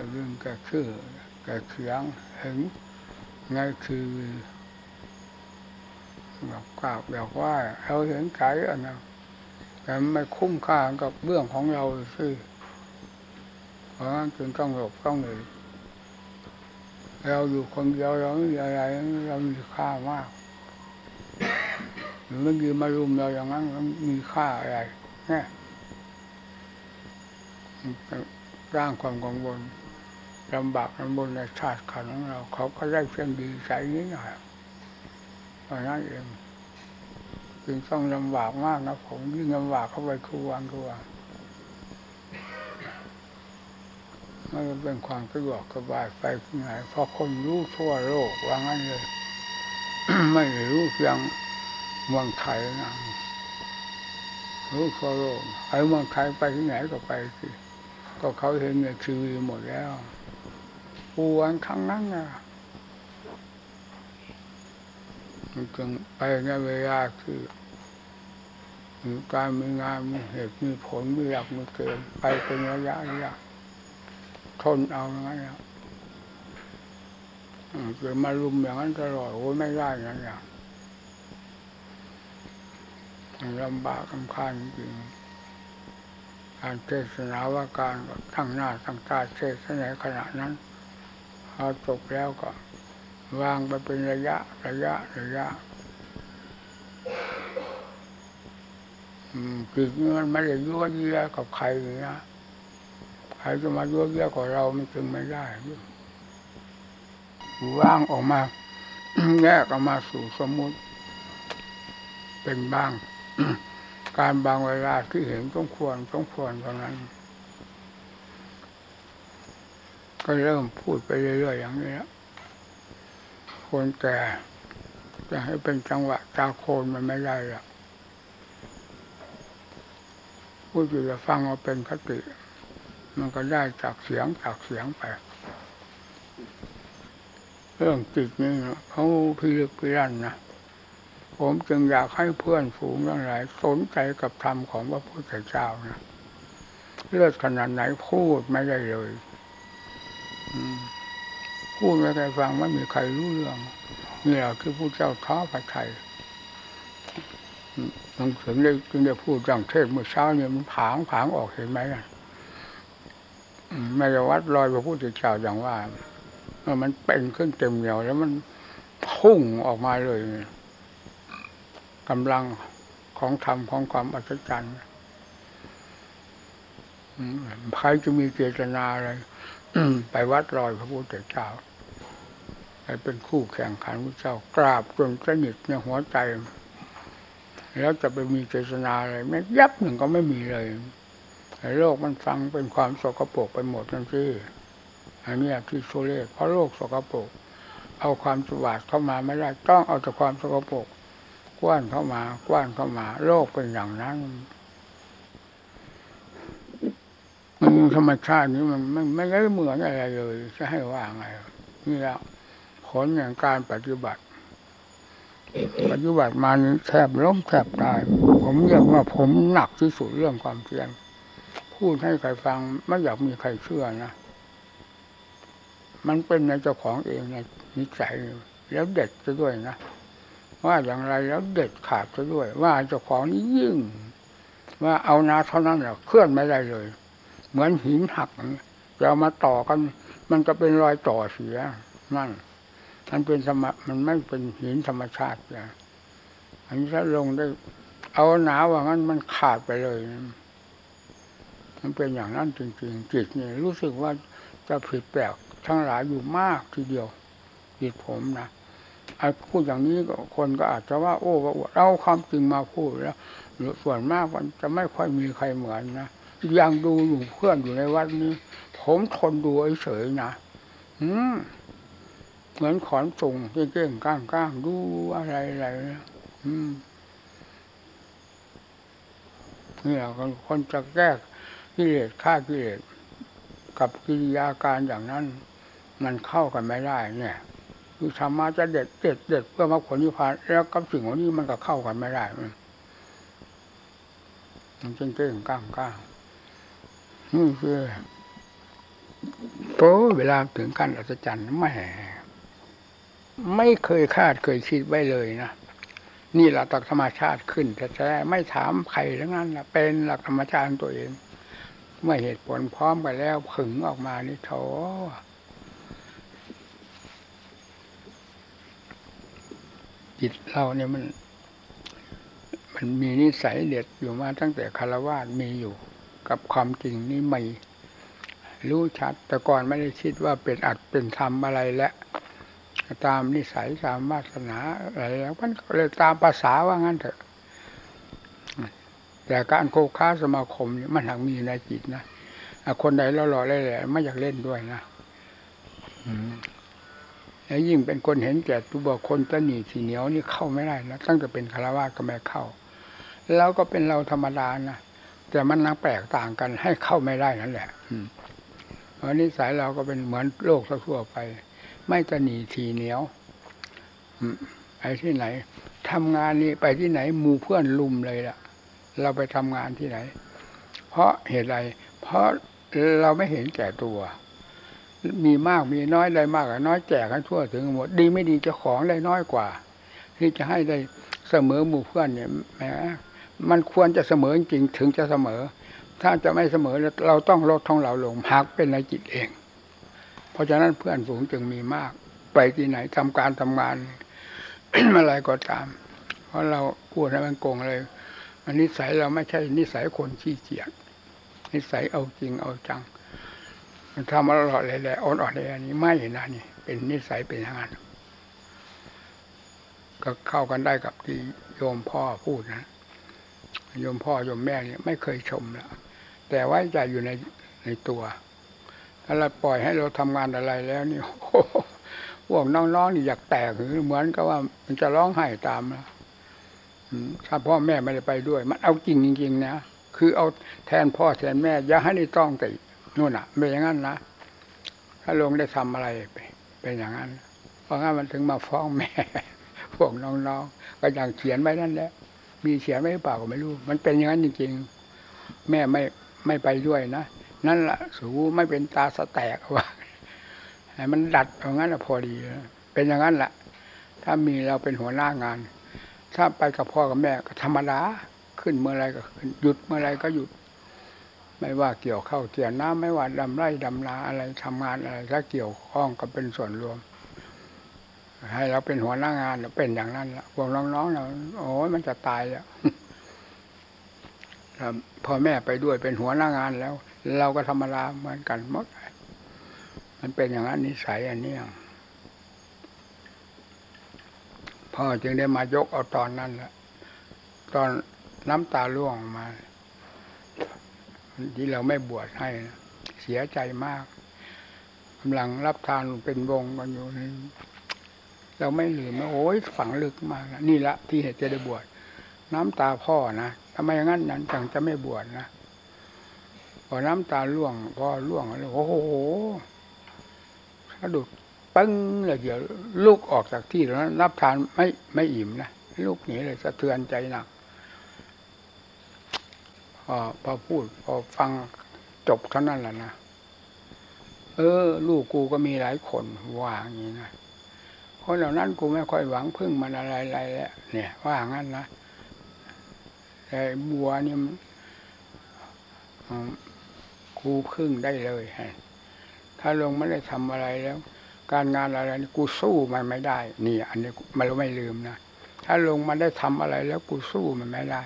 ก็ยืนก็คือก็เขียงเห็นไงคือแบบกราบแบบว่าเราเห็นใจอันนั้นแต่ไม่คุ้มค่ากับเรื่องของเราสิเพราะงั้นจึงต้องหลบต้องหนีเราอยู่คนเดียวเราไม่มีอะไรเรามีค่ามากหรือไม่มีมารุมเราอย่างนั้นมันมีค่าอะไรเนี่ยร่างความกังวล ลำบากลำบนในชาติขันของเรา เขาก็ได้เพียงดีใจนิดหน่อยเพราะนั้นเองจึงต้องลำบากมากนะผมยิ่งลำบากเข้าไปคือวันคือวันมันเป็นความสะดวกสบายไปที่ไหนเพราะคนรู้ทั่วโลกว่างั้นเลย ไม่รู้เพียงเมืองไทยนะรู้ทั่วโลกไอ้เมืองไทยไปที่ไหนก็ไปสิก็เขาเห็นในทีวีหมดแล้ว ปูวันครั้งนั้นนะมันจึงไปในเวลาคือมีการมีงานมีเหตุมีผลมีหลักมีเกณฑ์ไปเป็นระยะระยะทนเอาอย่างนั้นนะเกิดมารุมอย่างนั้นตลอดโอ้ไม่ได้อย่างนั้นลำบากลำคาญจริงการเทศนาว่าการทั้งหน้าทั้งตาเทศนาขณะนั้น อจบแล้วก็ วางไปเป็นระยะ ระยะ ระยะจิตมันไม่ได้ยั่วเยี่ยกับใครเลยนะใครจะมายั่วเยี่ยกับเรามันจึงไม่ได้ว่างออกมาแยกออกมาสู่สมมุติ เป็นบ้าง การบางเวลาที่เห็นต้องควรต้องควรตอนนั้น ก็เริ่มพูดไปเรื่อยๆอย่างนี้แล้วคนแก่จะให้เป็นจังหวะตาโคนมันไม่ได้หรอกพูดอยู่จะฟังเอาเป็นคติ มันก็ได้จากเสียงจากเสียงไป เรื่องจิตนี่เขาพิลึกพิลั่นนะผมจึงอยากให้เพื่อนฝูงทั้งหลายสนใจกับธรรมของพระพุทธเจ้านะเลือดขนาดไหนพูดไม่ได้เลย พูดไม่ใครฟังไม่มีใครรู้เรื่องนี่แหละคือผู้เจ้าท้อพระไทยหนังสือได้จึงได้พูดจังเทศเมื่อเช้าเนี่ยมันผางผางออกเห็นไหมอะไม่ได้วัดรอยพระพุทธเจ้าอย่างว่ามันเป็นขึ้นเต็มเหนียวแล้วมันพุ่งออกมาเลยกำลังของธรรมของความอัศจรรย์ใครจะมีเจตนาอะไร ไปวัดรอยพระพุทธเจ้าไปเป็นคู่แข่งขันพระเจ้ากราบจนสนิทในหัวใจ แล้วจะไปมีเจตนาอะไรแม้ยับหนึ่งก็ไม่มีเลยโลกมันฟังเป็นความสกปรกไปหมดนั่นสิอันนี้ที่โซเลเพราะโลกสกปรกเอาความสวัสดิ์เข้ามาไม่ได้ต้องเอาแต่ความสกปรกกว้านเข้ามากว้านเข้ามา โลกเป็นอย่างนั้นมัน ธรรมชาตินี้มันไม่ไม่ได้เหมือนอะไรเลยจะให้ว่าไงนี่แล้วผลอย่างการปฏิบัติ ปฏิบัติมานี้แทบล้มแทบตาย ผมเรียกว่าผมหนักที่สุดเรื่องความเพียรพูดให้ใครฟังไม่อยากมีใครเชื่อนะมันเป็นในเจ้าของเองในนิสัยแล้วเด็ดซะด้วยนะว่าอย่างไรแล้วเด็ดขาดซะด้วย ว่าเจ้าของนี้ยิ่ง ว่าเอานาเท่านั้นแหละเคลื่อนไม่ได้เลย เหมือนหินหักจะเอามาต่อกัน มันก็เป็นรอยต่อเสีย นั่นมันเป็นสมมันไม่เป็นหินธรรมชาติเลยอันนี้ถ้าลงได้ เอาหนาว่างั้นมันขาดไปเลย มันเป็นอย่างนั้นจริงๆ จิตนี่รู้สึกว่าจะผิดแปลกทั้งหลายอยู่มากทีเดียวจิตผมนะไอ้พูดอย่างนี้คนก็อาจจะว่า โอ้ว่าเราความจริงมาพูดแล้วส่วนมากมันจะไม่ค่อยมีใครเหมือนนะ ยังดูอยู่เพื่อนอยู่ในวัดนี้ ผมทนดูเฉยๆนะอืมเหมือนขอนส่งเก้งๆก้างก้างดูอะไรอะไรอืมนี่แหละคนจะแก้กิเลสฆ่ากิเลสกับกิริยาการอย่างนั้น มันเข้ากันไม่ได้ เนี่ยคือธรรมะจะเด็ดเด็ดเด็ดเพื่อมรรคผลนิพพานแล้วกับสิ่งเหล่านี้มันก็เข้ากันไม่ได้มันเก่งเก่งก้างก้าง นี่คือโอ้เวลาถึงขั้นอัศจรรย์แหม่ไม่เคยคาดเคยคิดไว้เลยนะนี่หลักธรรมชาติขึ้นแท้ๆไม่ถามใครทั้งนั้นนะเป็นหลักธรรมชาติตัวเอง เมื่อเหตุผลพร้อมกันแล้วผึ่งออกมานี่โถจิตเราเนี่ยมัน มันมีนิสัยเด็ดอยู่มาตั้งแต่คารวาสมีอยู่ กับความจริงนี่ไม่รู้ชัด แต่ก่อนไม่ได้คิดว่าเป็นอัดเป็นธรรมอะไรแล้วตามนิสัยตามวาสนาอะไรแล้วมันก็เลยตามภาษาว่างั้นเถอะ แต่การโคค้าสมาคมนี่มันหักมีในจิตนะคนใดเราหล่อๆแหละไม่อยากเล่นด้วยนะแล้วยิ่งเป็นคนเห็นแก่ตัวบอกคนตะหนีสีเหนียวนี่เข้าไม่ได้นะตั้งแต่เป็นคารวะก็ไม่เข้า แล้วก็เป็นเราธรรมดานะ แต่มันนักแปลกต่างกันให้เข้าไม่ได้นั่นแหละอืมเพราะนิสัยเราก็เป็นเหมือนโลกทั่วไป ไม่ตะหนีทีเหนียวอืมไปที่ไหนทำงานนี่ไปที่ไหนหมู่เพื่อนลุมเลยล่ะ เราไปทำงานที่ไหน เพราะเหตุใดเพราะเราไม่เห็นแก่ตัว มีมากมีน้อยได้มากน้อยแจกให้ทั่วถึงหมด ดีไม่ดีจ้าของได้น้อยกว่า ที่จะให้ได้เสมอหมู่เพื่อนเนี่ยแหม มันควรจะเสมอจริงถึงจะเสมอ ถ้าจะไม่เสมอเราต้องลดของเราลงหากเป็นในจิตเอง เพราะฉะนั้นเพื่อนฝูงจึงมีมาก ไปที่ไหนทำการทำงานอะไรก็ตาม เพราะเราพูดให้มันโกงเลยอันนิสัยเราไม่ใช่นิสัยคนขี้เกียจนิสัยเอาจริงเอาจัง มันทำมาตลอดเลยแหละอ่อนๆเลยอันนี้ไม่นะนี่ เป็นนิสัยเป็นอย่างนั้นก็เข้ากันได้กับที่โยมพ่อพูดนะ โยมพ่อโยมแม่เนี่ยไม่เคยชมแล้วแต่ไว้ใจอยู่ในในตัวถ้าเราปล่อยให้เราทำงานอะไรแล้วนี่โอ้โหพวกน้องๆนี่อยากแตกหรือเหมือนกับว่ามันจะร้องไห้ตามแล้วถ้าพ่อแม่ไม่ได้ไปด้วย มันเอาจริงจริงๆนะคือเอาแทนพ่อแทนแม่อย่าให้นี่ต้องตินู่นอะเป็นอย่างนั้นนะถ้าลงได้ทำอะไรไปเป็นอย่างนั้น เพราะงั้นมันถึงมาฟ้องแม่ พวกน้องๆก็อย่างเขียนไว้นั่นแหละ มีเขียไว้หรือเปล่าก็ไม่รู้ มันเป็นอย่างนั้นจริง ๆ แม่ไม่ไม่ไปด้วยนะนั่นละสูไม่เป็นตาสแตกว่าให้มันดัดอย่างนั้นพอดี เป็นอย่างนั้นแหละถ้ามีเราเป็นหัวหน้างาน ถ้าไปกับพ่อกับแม่ก็ธรรมดาขึ้นเมื่อไรก็ขึ้นหยุดเมื่อไรก็หยุด ไม่ว่าเกี่ยวเข้าเกี่ยวน้ำไม่ว่าดำไร่ดำนาอะไรทำงานอะไรถ้าเกี่ยวข้องก็เป็นส่วนรวม ให้เราเป็นหัวหน้างานเป็นอย่างนั้นละพวกน้องๆเราโอ้ยมันจะตายแล้วพ่อแม่ไปด้วยเป็นหัวหน้างานแล้ว เราก็ธรรมดาเหมือนกันหมดมันเป็นอย่างนั้นนิสัยอันนี้พ่อจึงได้มายกเอาตอนนั้นละตอนน้ำตาล่วงมาที่เราไม่บวชให้นะเสียใจมากกำลังรับทานเป็นวงกันอยู่นี่ เราไม่ลืมโอ้ยฝังลึกมากนะนี่ละที่เหตุจะได้บวชน้ำตาพ่อนะทำไมอย่างนั้นนั้นจังจะไม่บวชนะพอน้ำตาล่วงพ่อล่วงแล้วโอ้โหสะดุดปึ้งเลยเดี๋ยวลูกออกจากที่แล้วรับทานไม่ไม่อิ่มนะลูกหนีเลยสะเทือนใจหนักพอพอพูดพอฟังจบเท่านั้นแหละนะเออ ลูกกูก็มีหลายคนว่าอย่างนี้นะ คนเหล่านั้นกูไม่ค่อยหวังพึ่งมันอะไรๆแล้วเนี่ย ว่างั้นนะแต่บัวนี่กูพึ่งได้เลยฮะถ้าลงไม่ได้ทำอะไรแล้ว การงานอะไรนี่กูสู้มันไม่ได้ นี่ อันนี้มันไม่ลืมนะถ้าลงมาได้ทำอะไรแล้วกูสู้มันไม่ได้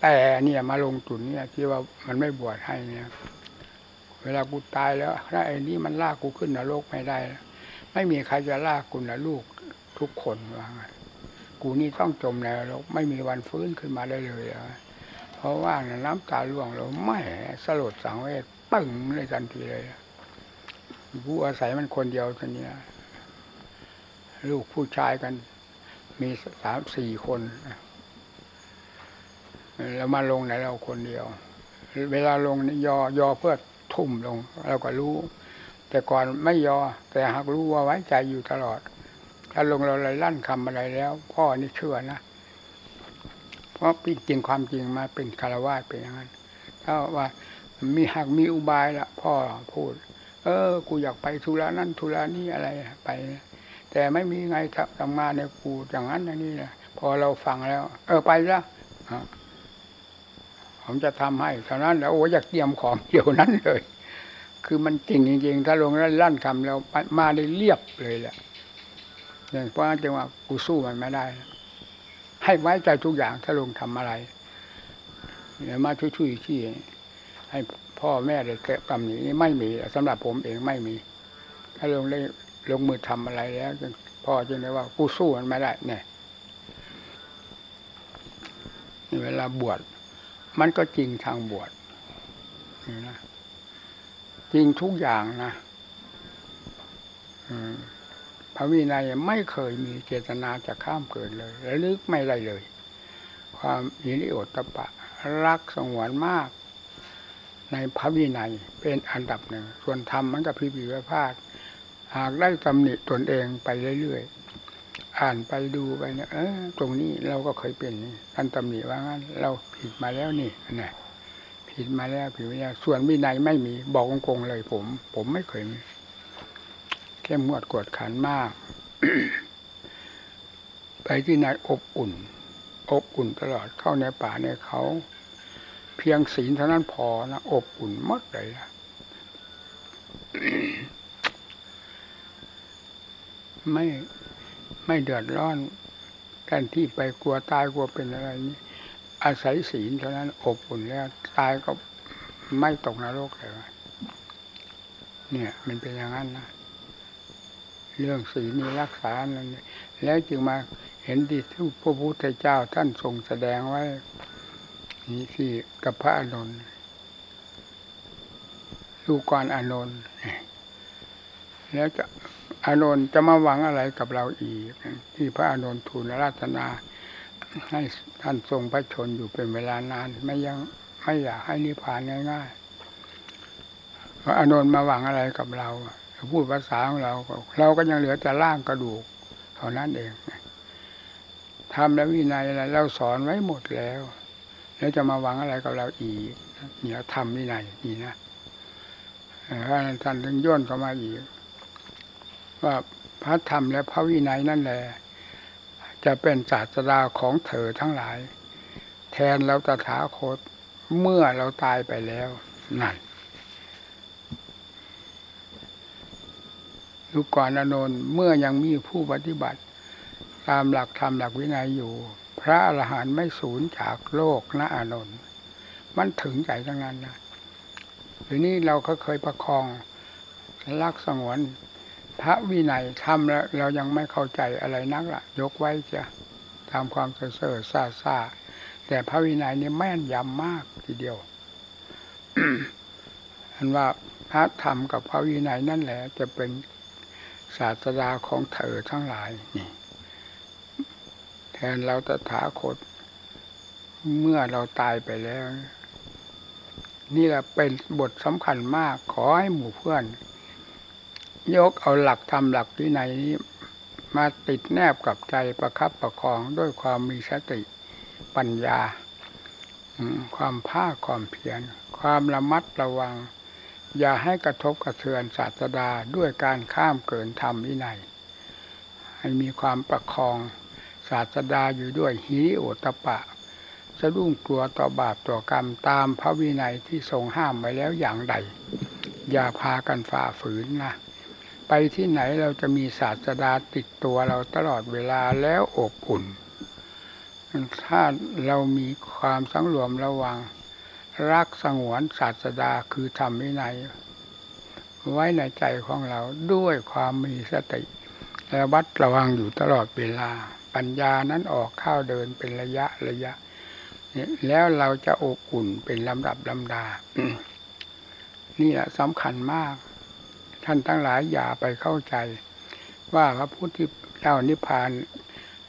แต่เนี่ยมาลงจุดเนี่ยที่ว่ามันไม่บวชให้เนี่ย เวลากูตายแล้วถ้าไอ้นี่มันลากกูขึ้นนรกไม่ได้ ไม่มีใครจะลากกูนะลูกทุกคนว่างกูนี่ต้องจมในนรกไม่มีวันฟื้นขึ้นมาได้เลยเพราะว่าน้ำตาล่วงเราไม่สลดสังเวชปึ้งเลยทันทีเลยผู้อาศัยมันคนเดียวทีนี้ลูกผู้ชายกัน มีสามสี่คนแล้วมาลงในเราคนเดียว เวลาลงนี่ยอยอเพื่อทุ่มลง เราก็รู้ แต่ก่อนไม่ยอ แต่หากรู้ว่าไว้ใจอยู่ตลอด ถ้าลงเราเลยลั่นคำอะไรแล้ว พ่อนี่เชื่อนะเพราะจริงความจริงมาเป็นคารวะเป็นอย่างนั้นถ้าว่ามีหักมีอุบายละพ่อพูด เออ กูอยากไปธุระนั่นธุระนี่อะไรไป แต่ไม่มีไงทำงานเนี่ยกูอย่างนั้นอย่างนี้นะพอเราฟังแล้ว เออไปละผมจะทำให้เท่านั้นแล้วโอ้อยากเตรียมของเดี๋ยวนั้นเลย คือมันจริงจริงๆ ถ้าลงแล้วลั่นคำแล้วมาได้เรียบเลยแหละอย่างเพราะจังว่ากูสู้มันไม่ได้ ให้ไว้ใจทุกอย่างถ้าลงทำอะไรเดี๋ยวมาช่วยๆที่ให้พ่อแม่ได้เลยกำหนี้ไม่มีสำหรับผมเองไม่มี ถ้าลงได้ลงมือทำอะไรแล้วพ่อจึงได้ว่ากูสู้มันไม่ได้เนี่ยเวลาบวชมันก็จริงทางบวชนี่นะ ริงทุกอย่างนะพระวินัยไม่เคยมีเจตนาจะข้ามเกิดเลยและลึกไม่ได้เลย ความยินดีอตปะ รักสงวนมาก ในพระวินัยเป็นอันดับหนึ่ง ส่วนธรรมมันก็พิพิธภาพหากได้ตำหนิตนเองไปเรื่อยๆ อ่านไปดูไปเนี่ยเออตรงนี้เราก็เคยเป็นนี่ท่านตำหนิว่างั้น เราผิดมาแล้วนี่นี่ ผิดมาแล้วผิดมาแล้วส่วนวินัยไม่มีบอกงงๆเลยผม ผมไม่เคยมีเข้มงวดกวดขันมาก ไปที่ไหนอบอุ่น อบอุ่นตลอดเข้าในป่าในเขา เพียงศีลเท่านั้นพอนะอบอุ่นมดเลยนะไม่ไม่เดือดร้อนกันที่ไปกลัวตายกลัวเป็นอะไรนี้ อาศัยศีลเท่านั้นอบอุ่นแล้วตายก็ไม่ตกนรกเลยเนี่ย มันเป็นอย่างนั้นนะเรื่องศีลนี่รักษาแล้วจึงมาเห็นดีที่พระพุทธเจ้าท่านทรงแสดงไว้นี่ที่กับพระอานนท์ลูกกรอานนท์แล้วจะอานนท์จะมาหวังอะไรกับเราอีก ที่พระอานนท์ทูลราตนา ให้ท่านทรงพระชนอยู่เป็นเวลานาน ไม่ยังไม่อยากให้นิพพานง่ายๆพระอานนท์มาหวังอะไรกับเราพูดภาษาของเรา เราก็ยังเหลือแต่ร่างกระดูกเท่านั้นเองทำแล้ววินัยอะไรเราสอนไว้หมดแล้ว แล้วจะมาหวังอะไรกับเราอีกเนี่ยทำวินัยนี่นะพระท่านถึงย่นเข้ามาอีก ว่าพระธรรมและพระวินัยนั่นแหละ จะเป็นศาสดาของเธอทั้งหลาย แทนเราตถาคตเมื่อเราตายไปแล้วนั่นดูก่อนอนนท์เมื่อยังมีผู้ปฏิบัติ ตามหลักธรรมหลักวินัยอยู่ พระอรหันต์ไม่สูญจากโลกนะอานนท์มันถึงใจทั้งนั้นนะทีนี้เราก็เคยประคองรักสงวน พระวินัยทำแล้วเรายังไม่เข้าใจอะไรนักละยกไว้จะทำความเสื่อซาซาแต่พระวินัยนี่แม่นยำมากทีเดียวอันว่าพระธรรมกับพระวินัยนั่นแหละ จะเป็นศาสดาของเธอทั้งหลายนี่แทนเราตถาคต เมื่อเราตายไปแล้ว นี่แหละเป็นบทสำคัญมากขอให้หมู่เพื่อน ยกเอาหลักธรรมหลักวินัยนี้มาติดแนบกับใจประคับประคองด้วยความมีสติปัญญา ความภาคความเพียรความระมัดระวัง อย่าให้กระทบกระเทือนศาสดาด้วยการข้ามเกินธรรมวินัย ให้มีความประคองศาสดาอยู่ด้วยหิริโอตปะ สะดุ้งกลัวต่อบาปต่อกรรมตามพระวินัยที่ทรงห้ามไว้แล้วอย่างใด อย่าพากันฝ่าฝืนนะ ไปที่ไหนเราจะมีศาสดาติดตัวเราตลอดเวลาแล้วอบอุ่น ถ้าเรามีความสังรวมระวัง รักสงวนศาสดาคือธรรมวินัยไว้ในใจของเราด้วยความมีสติและวัดระวังอยู่ตลอดเวลา ปัญญานั้นออกข้าวเดินเป็นระยะระยะ แล้วเราจะอบอุ่นเป็นลำดับลำดา นี่แหละสำคัญมาก ท่านทั้งหลายอย่าไปเข้าใจ ว่าพระพุทธเจ้านิพพาน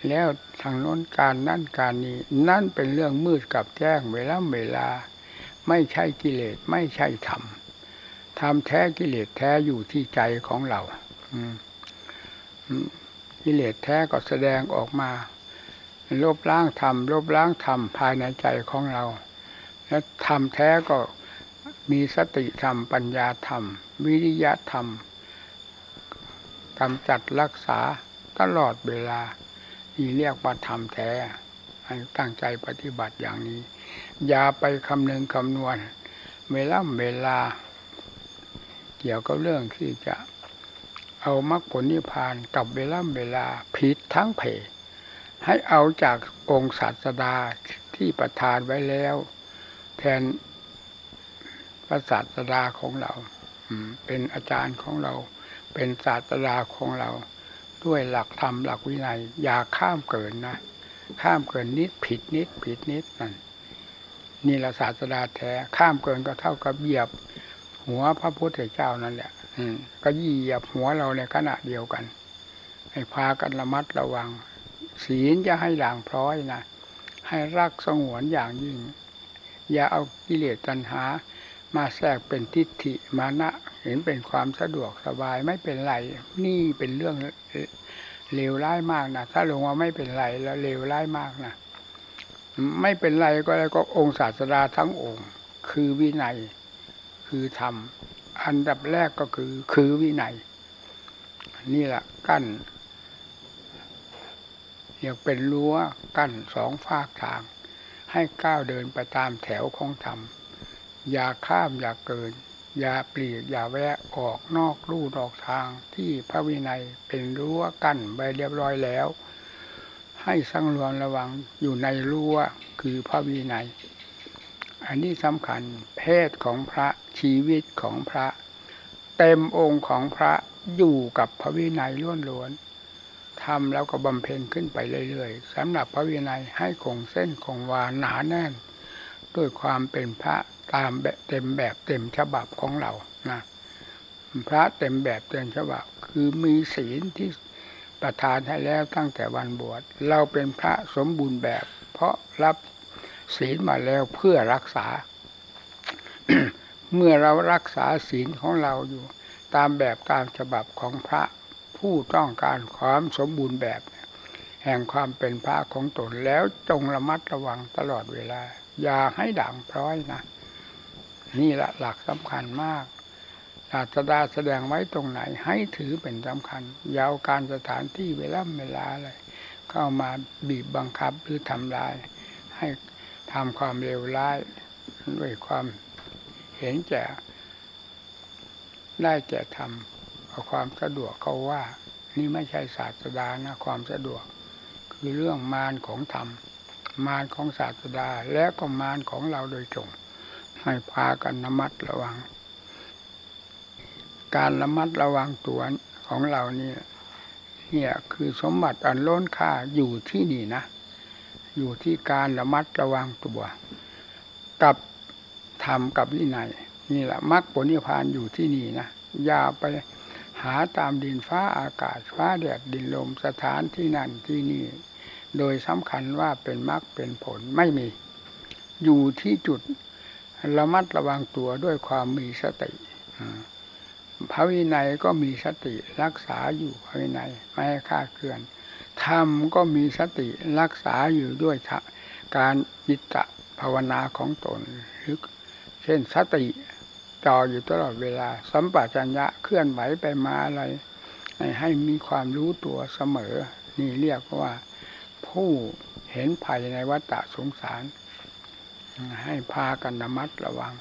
แล้วทางโน้นการนั่นการนี้นั่นเป็นเรื่องมืดกับแจ้งเวลาเวลา ไม่ใช่กิเลสไม่ใช่ธรรมธรรมแท้กิเลสแท้อยู่ที่ใจของเรากิเลสแท้ก็แสดงออกมาลบล้างธรรมลบล้างธรรมภายในใจของเรา และธรรมแท้ก็มีสติธรรมปัญญาธรรม วิริยะธรรมกำจัดรักษาตลอดเวลาที่เรียกว่าธรรมแท้ให้ตั้งใจปฏิบัติอย่างนี้ อย่าไปคำนึงคำนวณ เวลาเวลา เกี่ยวกับเรื่องที่จะเอามรรคผลนิพพานกับเวลาเวลาผิดทั้งเพให้เอาจากองค์ศาสดาที่ประทานไว้แล้ว แทนพระศาสดาของเรา เป็นอาจารย์ของเรา เป็นศาสดาของเรา ด้วยหลักธรรมหลักวินัย อย่าข้ามเกินนะ ข้ามเกินนิดผิดนิดผิดนิดนั่นนี่ละศาสดาแท้ข้ามเกินก็เท่ากับเหยียบหัวพระพุทธเจ้านั่นแหละ อืมก็เหยียบหัวเราในขณะเดียวกันให้พากันระมัดระวัง ศีลจะให้ด่างพร้อยนะให้รักสงวนอย่างยิ่ง อย่าเอากิเลสตัณหา มาแทรกเป็นทิฏฐิมานะ เห็นเป็นความสะดวกสบายไม่เป็นไร นี่เป็นเรื่องเลวร้ายมากนะถ้าลงว่าไม่เป็นไรแล้วเลวร้ายมากนะไม่เป็นไรก็แล้วก็องค์ศาสดาทั้งองค์ คือวินัย คือธรรม อันดับแรกก็คือ คือวินัย นี่แหละกั้นอยกเป็นรั้วกั้นสองฝากทาง ให้ก้าวเดินไปตามแถวของธรรม อย่าข้ามอย่าเกิน อย่าปลีกอย่าแวะออกนอกลู่นอกทางที่พระวินัยเป็นรั้วกั้นไปเรียบร้อยแล้ว ให้สังรวมระวังอยู่ในรั้วคือพระวินัย อันนี้สำคัญเพศของพระชีวิตของพระ เต็มองค์ของพระอยู่กับพระวินัยล้วนๆทำแล้วก็บำเพ็ญขึ้นไปเรื่อยๆสำหรับพระวินัยให้คงเส้นคงวาหนาแน่น ด้วยความเป็นพระ ตามแบบเต็มแบบเต็มฉบับของเรานะพระเต็มแบบเต็มฉบับคือมีศีลที่ประทานให้แล้วตั้งแต่วันบวชเราเป็นพระสมบูรณ์แบบ เพราะรับศีลมาแล้วเพื่อรักษา เมื่อเรารักษาศีลของเราอยู่ ตามแบบตามฉบับของพระผู้ต้องการความสมบูรณ์แบบ แห่งความเป็นพระของตนแล้วจงระมัดระวังตลอดเวลา อย่าให้ด่างพร้อยนะ นี่แหละหลักสำคัญมากศาสดาแสดงไว้ตรงไหนให้ถือเป็นสำคัญยาวการสถานที่เวลาเวลาอะไรเข้ามาบีบบังคับหรือทำลาย ให้ทำความเร็วร้ายด้วยความเห็นแก่ได้แก่ทำเอาความสะดวกเขาว่า นี่ไม่ใช่ศาสดานะความสะดวก คือเรื่องมารของธรรมมารของศาสดาและก็มารของเราโดยตรง ให้พากันระมัดระวัง การระมัดระวังตัวของเราเนี่ยเนี่ยคือสมบัติอันล้นค่าอยู่ที่นี่นะ อยู่ที่การระมัดระวังตัว กับธรรมกับวินัยนี่แหละมรรคผลนิพพานอยู่ที่นี่นะอย่าไปหาตามดินฟ้าอากาศฟ้าแดดดินลมสถานที่นั่นที่นี่ โดยสำคัญว่าเป็นมรรคเป็นผลไม่มี อยู่ที่จุด ระมัดระวังตัวด้วยความมีสติพระวินัยก็มีสติรักษาอยู่พระวินัยไม่ให้คาดเคลื่อนธรรมก็มีสติรักษาอยู่ด้วยการจิตตภาวนาของตนหรือเช่นสติจ่ออยู่ตลอดเวลา สัมปชัญญะเคลื่อนไหวไปมาอะไร ให้มีความรู้ตัวเสมอ นี่เรียกว่าผู้เห็นภัยในวัฏสงสาร ให้พากันระมัดระวัง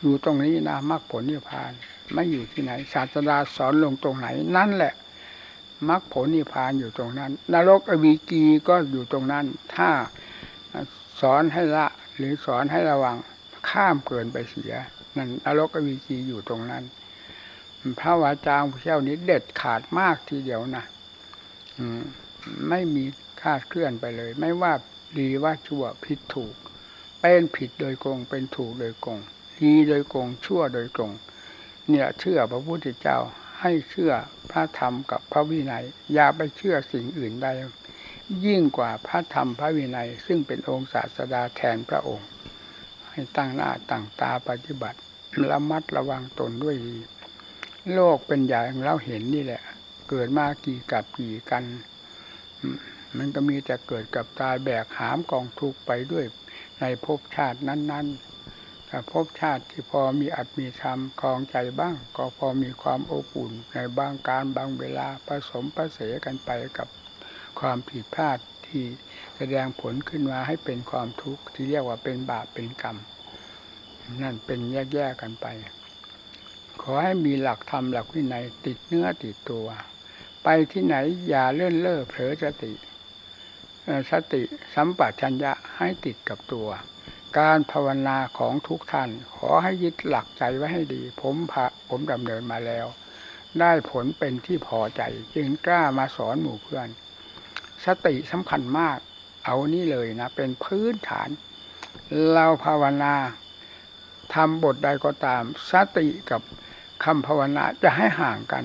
อยู่ตรงนี้นะมรรคผลนิพพาน ไม่อยู่ที่ไหน ศาสดาสอนลงตรงไหนนั่นแหละมรรคผลนิพพานอยู่ตรงนั้น นรกอวีกีก็อยู่ตรงนั้น ถ้าสอนให้ละ หรือสอนให้ระวังข้ามเกินไปเสีย นั่นนรกอวีกีอยู่ตรงนั้น พระวาจาพระเจ้านี้เด็ดขาดมากทีเดียวนะไม่มีคาดเคลื่อนไปเลย ไม่ว่าดีว่าชั่วผิดถูก เป็นผิดโดยกงเป็นถูกโดยกงดีโดยกงชั่วโดยกงเนี่ยเชื่อพระพุทธเจ้าให้เชื่อพระธรรมกับพระวินัย อย่าไปเชื่อสิ่งอื่นใดยิ่งกว่าพระธรรมพระวินัย ซึ่งเป็นองค์ศาสดาแทนพระองค์ ให้ตั้งหน้าตั้งตาปฏิบัติระมัดระวังตนด้วยดีโลกเป็นอย่างเราเห็นนี่แหละ เกิดมากี่กับกี่กัน มันก็มีแต่เกิดกับตายแบกหามกองทุกไปด้วย ในภพชาตินั้น ๆ ถ้าพชาติที่พอมีอัตมีธรรมคลองใจบ้าง ก็พอมีความอบอุ่นในบางการบางเวลาผสมประเสกันไปกับความผิดพลาดที่แสดงผลขึ้นมาให้เป็นความทุกข์ที่เรียกว่าเป็นบาปเป็นกรรม นั่นเป็นแยกๆกันไป ขอให้มีหลักธรรมหลักวินัยติดเนื้อติดตัว ไปที่ไหนอย่าเลื่อนเล่อเผลอสติ สติสัมปชัญญะให้ติดกับตัว การภาวนาของทุกท่าน ขอให้ยึดหลักใจไว้ให้ดี ผมพระผมดำเนินมาแล้ว ได้ผลเป็นที่พอใจจึงกล้ามาสอนหมู่เพื่อน สติสำคัญมาก เอานี่เลยนะ เป็นพื้นฐาน เราภาวนาทำบทใดก็ตาม สติกับคำภาวนาจะให้ห่างกัน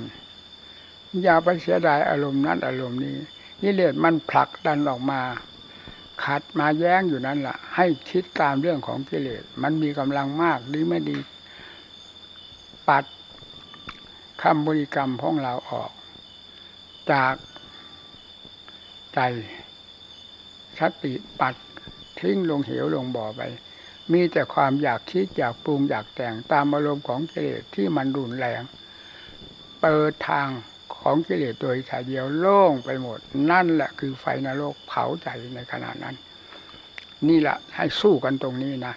อย่าไปเสียดายอารมณ์นั้นอารมณ์นี้ กิเลสมันผลักดันออกมาขัดมาแย้งอยู่นั่นแหละให้คิดตามเรื่องของกิเลสมันมีกำลังมากดีไม่ดี ปัดคำบริกรรมของเราออก จากใจสติปัดทิ้งลงเหวลงบ่อไป มีแต่ความอยากคิดอยากปรุงอยากแต่งตามอารมณ์ของกิเลสที่มันรุนแรง เปิดทาง ของกิเลสโดยถ่ายเดียวโล่งไปหมด นั่นแหละคือไฟนรกเผาใจในขณะนั้น นี่แหละให้สู้กันตรงนี้นะ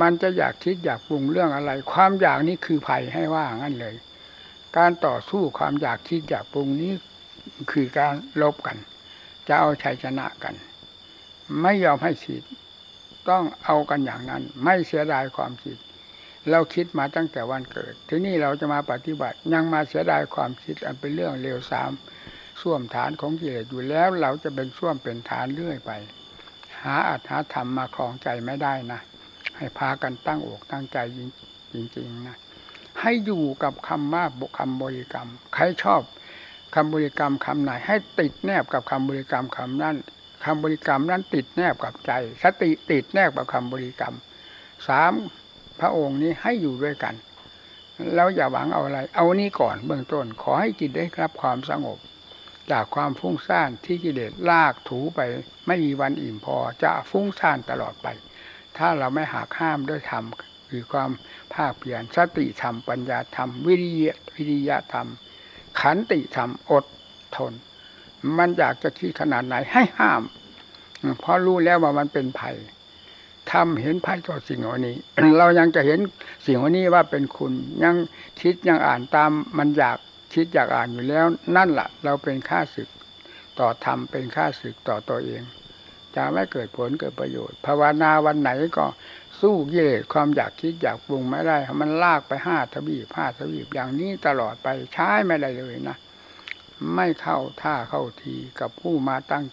มันจะอยากคิดอยากปรุงเรื่องอะไร ความอยากนี้คือภัยให้ว่างั้นเลย การต่อสู้ความอยากคิดอยากปรุงนี้คือการลบกัน จะเอาชัยชนะกัน ไม่ยอมให้คิดต้องเอากันอย่างนั้น ไม่เสียดายความคิด เราคิดมาตั้งแต่วันเกิด ทีนี้เราจะมาปฏิบัติยังมาเสียดายความคิดอันเป็นเรื่องเลวทรามส้วมฐานของกิเลสอยู่แล้วเราจะเป็นส้วมเป็นฐานเรื่อยไป หาอัตหาธรรมมาคลองใจไม่ได้นะ ให้พากันตั้งอกตั้งใจจริงๆนะให้อยู่กับคำว่าบุคำบริกรรม ใครชอบคำบริกรรมคำไหน ให้ติดแนบกับคำบริกรรมคำนั้นคำบริกรรมนั้นติดแนบกับใจ สติติดแนบกับคำบริกรรมสาม พระองค์นี้ให้อยู่ด้วยกัน แล้วอย่าหวังเอาอะไร เอานี้ก่อนเบื้องต้น ขอให้จิตได้รับความสงบ จากความฟุ้งซ่านที่กิเลสลากถูไป ไม่มีวันอิ่มพอจะฟุ้งซ่านตลอดไป ถ้าเราไม่หักห้ามด้วยธรรมคือความภาคเพียรสติธรรมปัญญาธรรม วิริยะวิริยะธรรม ขันติธรรมอดทน มันอยากจะคิดขนาดไหนให้ห้าม เพราะรู้แล้วว่ามันเป็นภัย ทำเห็นภัยต่อสิ่งเหล่านี้ เรายังจะเห็นสิ่งเหล่านี้ว่าเป็นคุณ ยังคิดยังอ่านตามมันอยากคิดอยากอ่านอยู่แล้ว นั่นแหละเราเป็นค่าศึกต่อธรรมเป็นค่าศึกต่อตัวเองจะไม่เกิดผลเกิดประโยชน์ภาวนาวันไหนก็สู้กิเลสความอยากคิดอยากปรุงไม่ได้ มันลากไปห้าทวีปห้าทวีปอย่างนี้ตลอดไปใช้ไม่ได้เลยนะ ไม่เข้าท่าเข้าทีกับผู้มาตั้ง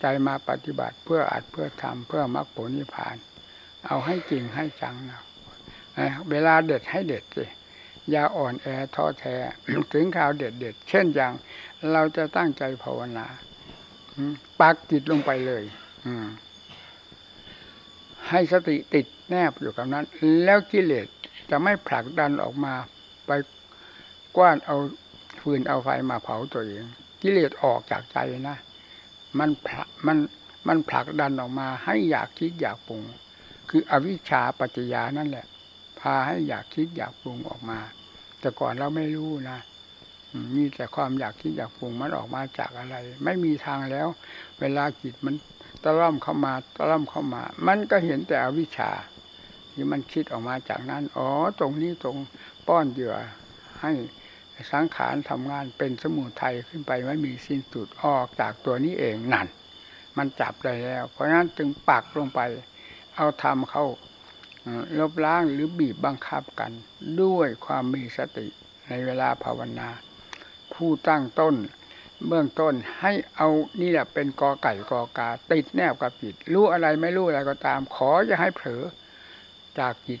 ใจมาปฏิบัติเพื่ออัดเพื่อทำเพื่อมรรคผลนิพพาน เอาให้จริงให้จังนะเวลาเด็ดให้เด็ดสิอย่าอ่อนแอท้อแท้ถึงข่าวเด็ดเด็ดเช่นอย่าง เราจะตั้งใจภาวนาปักจิตลงไปเลยให้สติติดแนบอยู่กับนั้น แล้วกิเลสจะไม่ผลักดันออกมาไปกว้านเอาฟืนเอาไฟมาเผาตัวเอง กิเลสออกจากใจนะ มันมันมันผลักดันออกมาให้อยากคิดอยากปรุง คืออวิชชาปัจจยานั่นแหละ พาให้อยากคิดอยากปรุงออกมา แต่ก่อนเราไม่รู้นะมีแต่ความอยากคิดอยากปรุงมันออกมาจากอะไร ไม่มีทางแล้ว เวลาจิตมันตะล่อมเข้ามาตะล่อมเข้ามา มันก็เห็นแต่อวิชชาที่มันคิดออกมาจากนั้น อ๋อ ตรงนี้ตรงป้อนเหยื่อให้ สังขารทำงานเป็นสมุทัยขึ้นไปไม่มีสิ้นสุดออกจากตัวนี้เองนั่น มันจับได้แล้ว เพราะฉะนั้นจึงปักลงไป เอาทำเข้าลบล้างหรือบีบบังคับกัน ด้วยความมีสติในเวลาภาวนา ผู้ตั้งต้นเบื้องต้นให้เอานี่แหละเป็นกอไก่กอกา ติดแนบกับจิต รู้อะไรไม่รู้อะไรก็ตาม ขอจะให้เผลอจากจิต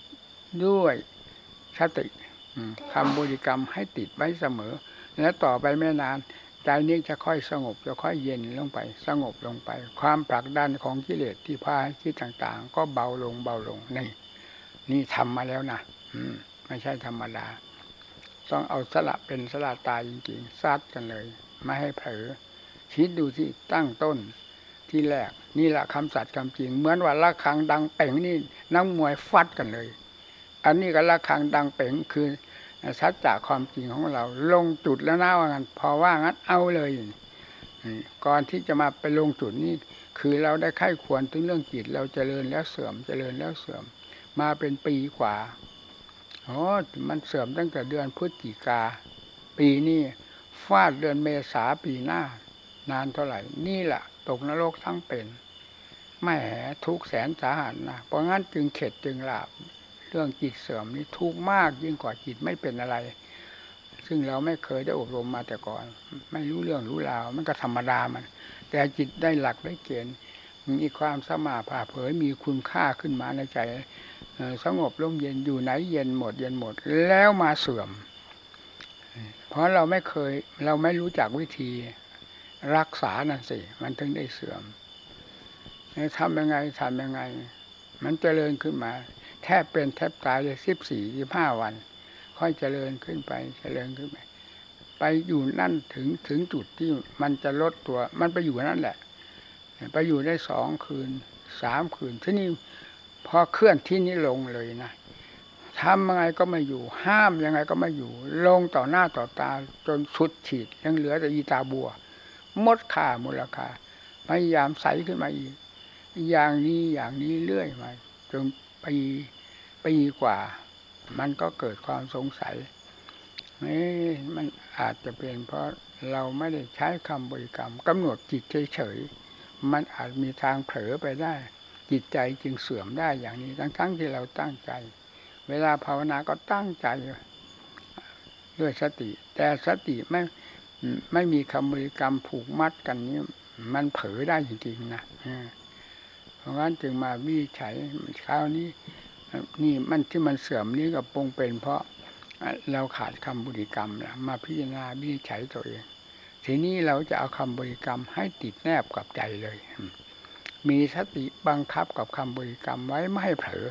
ด้วยสติ คำบริกรรมให้ติดไว้เสมอ แล้วต่อไปไม่นาน ใจนี้จะค่อยสงบจะค่อยเย็นลงไป สงบลงไป ความผลักดันของกิเลสที่พาให้คิดต่างๆ ก็เบาลงเบาลงนี่นี่ทำมาแล้วนะอืมไม่ใช่ธรรมดา ต้องเอาสละเป็นสละตายจริงๆซัดกันเลย ไม่ให้เผลอคิดดูที่ตั้งต้นที่แรกนี่แหละคำสัตย์คำจริง เหมือนว่าละครังดังเป่งนี่นักมวยฟัดกันเลย อันนี้ก็ระฆังดังเป่งคือ สัจจะความจริงของเรา ลงจุดแล้วนะว่างั้นพอว่างั้นเอาเลยก่อนที่จะมาไปลงจุดนี้ คือเราได้ไข้ควรถึงเรื่องจิต เราเจริญแล้วเสื่อมเจริญแล้วเสื่อม มาเป็นปีกว่าโอ้มันเสื่อมตั้งแต่เดือนพฤศจิกา ปีนี้ฟาดเดือนเมษาปีหน้า นานเท่าไหร่ นี่แหละตกนรกทั้งเป็น ไม่แหทุกแสนสาหัสนะเพราะงั้นจึงเข็ดจึงหลาบ เรื่องจิตเสื่อมนี่ทุกมากยิ่งกว่าจิตไม่เป็นอะไร ซึ่งเราไม่เคยได้อบรมมาแต่ก่อน ไม่รู้เรื่องรู้ราวมันก็ธรรมดามัน แต่จิตได้หลักได้เกณฑ์มีความสมาผ่าเผยมีคุณค่าขึ้นมาในใจสงบร่มเย็นอยู่ไหนเย็นหมดเย็นหมดแล้วมาเสื่อม เพราะเราไม่เคยเราไม่รู้จักวิธีรักษานั่นสิ มันถึงได้เสื่อมทำยังไงทำยังไง มันเจริญขึ้นมา แทบเป็นแทบตายเลยสิบสี่สิบห้าวัน ค่อยเจริญขึ้นไปเจริญขึ้นไป ไปอยู่นั่นถึงถึงจุดที่มันจะลดตัว มันไปอยู่นั่นแหละ ไปอยู่ได้สองคืนสามคืนที่นี่พอเคลื่อนที่นี้ลงเลยนะทำยังไงก็ไม่อยู่ ห้ามยังไงก็ไม่อยู่ ลงต่อหน้าต่อตาจนสุดฉีดยังเหลือแต่อีตาบัวมดค่ามูลค่าพยายามใสขึ้นมาอีก อย่างนี้อย่างนี้เรื่อยมาจนปี ปีกว่า มันก็เกิดความสงสัยนี่มันอาจจะเป็นเพราะเราไม่ได้ใช้คำบริกรรมกำหนดจิตเฉยๆ มันอาจมีทางเผลอไปได้ จิตใจจึงเสื่อมได้อย่างนี้ ทั้งๆทที่เราตั้งใจ เวลาภาวนาก็ตั้งใจด้วยสติ แต่สติไม่ไม่มีคำบริกรรมผูกมัดกันนี้ มันเผลอได้จริงๆนะเพราะงั้นจึงมาวิจัยเช้านี้ นี่มันที่มันเสื่อมนี้ก็ปงเป็น เพราะเราขาดคำบริกรรมแล้วมาพิจารณาวิจัยตัวเอง ทีนี้เราจะเอาคำบริกรรมให้ติดแนบกับใจเลย มีสติบังคับกับคำบริกรรมไว้ไม่ให้เผลอ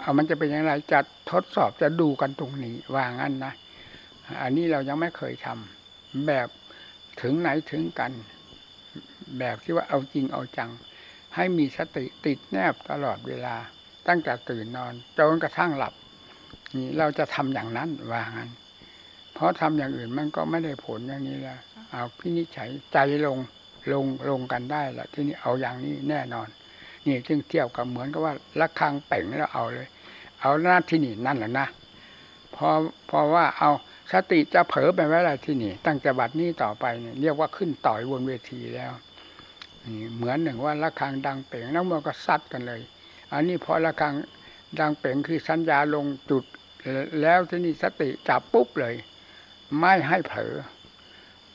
เอามันจะเป็นอย่างไรจะทดสอบจะดูกันตรงนี้ว่างั้นนะอันนี้เรายังไม่เคยทำแบบถึงไหนถึงกัน แบบที่ว่าเอาจริงเอาจัง ให้มีสติติดแนบตลอดเวลา ตั้งแต่ตื่นนอนจนกระทั่งหลับ นี่เราจะทำอย่างนั้นว่างั้นเพราะทำอย่างอื่นมันก็ไม่ได้ผลอย่างนี้ล้วเอาพินิจฉัยใจลงลงลงกันได้ละที่นี่เอาอย่างนี้แน่นอน นี่จึงเที่ยบกับเหมือนกับว่าละคังเป่งแล้วเอาเลย เอาหน้าที่นี่นั่นแหละนะพอพอว่าเอาสติจะเผลอไปไว้อะที่นี่ ตั้งแต่บัดนี้ต่อไปเนี่ยเรียกว่าขึ้นต่อยบนเวทีแล้วนี่เหมือนหนึ่งว่าระฆังดังเป่งนักมวยก็ซัดกันเลย อันนี้พอระฆังดังเป่งคือสัญญาลงจุดแล้วที่นี่สติจับปุ๊บเลย ไม่ให้เผลอ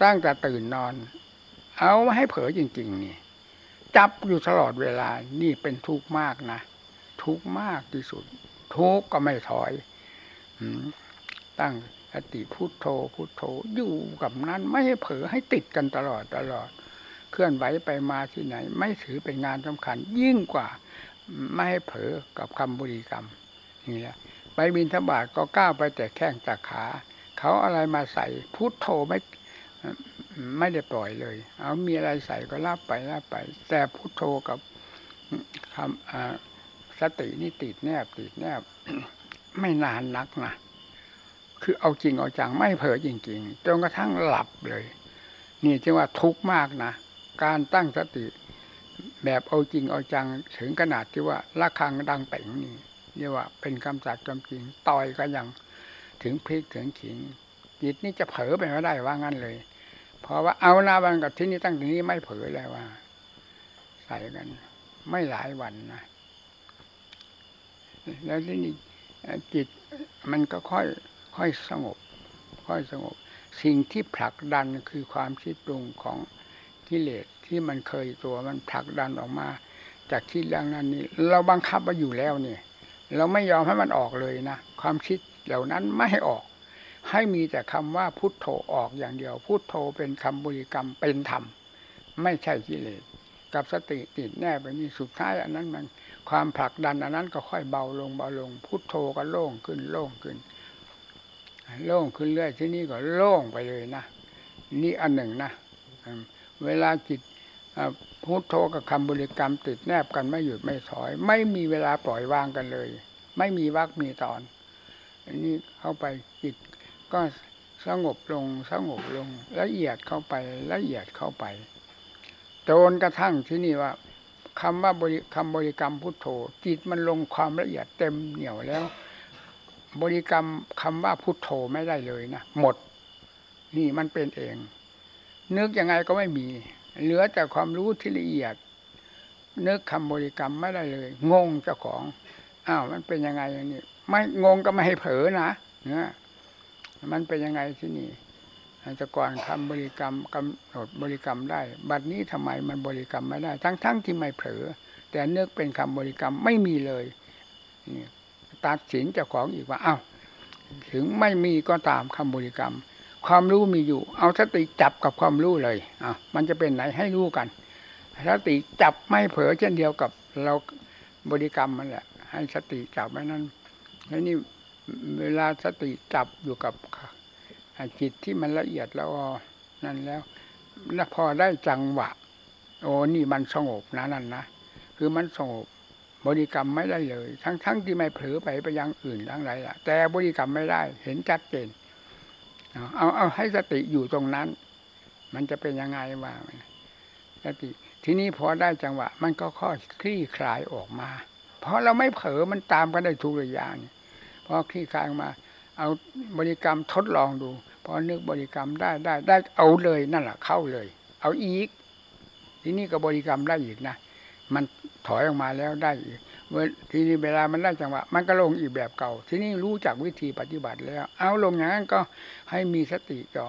ตั้งแต่ตื่นนอน เอาไม่ให้เผลอจริง ๆ นี่ จับอยู่ตลอดเวลานี่เป็นทุกข์มากนะทุกข์มากที่สุด ทุกข์ก็ไม่ถอยตั้งสติพุโทโธพุโทโธอยู่กับนั้นไม่ให้เผลอให้ติดกันตลอดตลอด เคลื่อนไหวไปมาที่ไหน ไม่ถือเป็นงานสำคัญ ยิ่งกว่า ไม่ให้เผลอกับคำบุริกรรมนี่แหละไปบินทบาทก็ก้าวไปแต่แข้งจากขา เขาอะไรมาใส่พุทโธไม่ไม่ได้ปล่อยเลย เอามีอะไรใส่ก็รับไปรับไป แต่พุทโธกับคำสตินี่ติดแนบติดแนบ ไม่นานนักนะคือเอาจริงเอาจังไม่เผลอจริง ๆจนกระทั่งหลับเลย นี่จึงว่าทุกข์มากนะการตั้งสติ แบบเอาจริงเอาจังถึงขนาดที่ว่าละคังดังเป่งนี่เรียกว่าเป็นคำสัตย์คำจริงต่อยก็ยังถึงพลิกถึงขิง จิตนี่จะเผลอไปไม่ได้ว่างั้นเลย เพราะว่าเอานาบันกับที่นี่ตั้งที่นี้ไม่เผลอเลยว่า ใส่กัน ไม่หลายวันนะแล้วที่นี่จิตมันก็ค่อยค่อยสงบ ค่อยสงบ สิ่งที่ผลักดันคือความคิดปรุงของกิเลส ที่มันเคยตัวมันผลักดันออกมา จากคิดเรื่องนั้นนี่เราบังคับมาอยู่แล้วเนี่ย เราไม่ยอมให้มันออกเลยนะความคิดเหล่านั้นไม่ให้ออก ให้มีแต่คำว่าพุทโธออกอย่างเดียว พุทโธเป็นคำบริกรรมเป็นธรรม ไม่ใช่กิเลสกับสติติดแน่ไปนี่สุดท้ายอันนั้นมันความผลักดันอันนั้นก็ค่อยเบาลงเบาลง พุทโธก็โล่งขึ้นโล่งขึ้น โล่งขึ้นเรื่อยที่นี่ก็โล่งไปเลยนะนี่อันหนึ่งนะเวลาจิต พุทโธกับคำบริกรรมติดแนบกันไม่หยุดไม่ถอย ไม่มีเวลาปล่อยวางกันเลย ไม่มีวรรคมีตอน อันนี้เข้าไปจิตก็สงบลงสงบลง ละเอียดเข้าไปละเอียดเข้าไปจนกระทั่งที่นี่ว่าคำว่าบริคำบริกรรมพุทโธ จิตมันลงความละเอียดเต็มเหนียวแล้ว บริกรรมคำว่าพุทโธไม่ได้เลยนะหมด นี่มันเป็นเอง นึกยังไงก็ไม่มี เหลือแต่ความรู้ที่ละเอียด นึกคำบริกรรมไม่ได้เลย งงเจ้าของอ้าวมันเป็นยังไงอย่างนี้ไม่งงก็ไม่ให้เผลอนะเนี่ยมันเป็นยังไงที่นี่แต่ก่อนคำบริกรรมกำหนดบริกรรมได้ บัดนี้ทำไมมันบริกรรมไม่ได้ ทั้งๆทที่ไม่เผลอแต่นึกเป็นคำบริกรรมไม่มีเลยนี่ตัดสินเจ้าของอีกว่าอ้าวถึงไม่มีก็ตามคำบริกรรม ความรู้มีอยู่ เอาสติจับกับความรู้เลยอะมันจะเป็นไหนให้รู้กันสติจับไม่เผลอเช่นเดียวกับเราบริกรรมมันแหละ ให้สติจับไว้นั่นแล้วนี่เวลาสติจับอยู่กับจิตที่มันละเอียดแล้วนั่นแล้วแล้วพอได้จังหวะ โอ้นี่มันสงบนะนั่นนะคือมันสงบบริกรรมไม่ได้เลย ทั้งๆทที่ไม่เผลอไปไปยังอื่นทั้งไรล่ะ แต่บริกรรมไม่ได้ เห็นชัดเจน เอาเอาให้สติอยู่ตรงนั้น มันจะเป็นยังไงว่าสติทีนี้พอได้จังหวะ มันก็ค่อยคลี่คลายออกมา เพราะเราไม่เผลอมันตามกันได้ทุกระยะพอคลี่คลายมา เอาบริกรรมทดลองดูพอนึกบริกรรมได้ได้ได้เอาเลยนั่นแหละเข้าเลย เอาอีก ทีนี้ก็บริกรรมได้อีกนะมันถอยออกมาแล้วได้อีก เมื่อทีนี้เวลามันได้จังหวะ มันก็ลงอีกแบบเก่า ทีนี้รู้จักวิธีปฏิบัติแล้ว เอาลงอย่างนั้นก็ให้มีสติจ่อ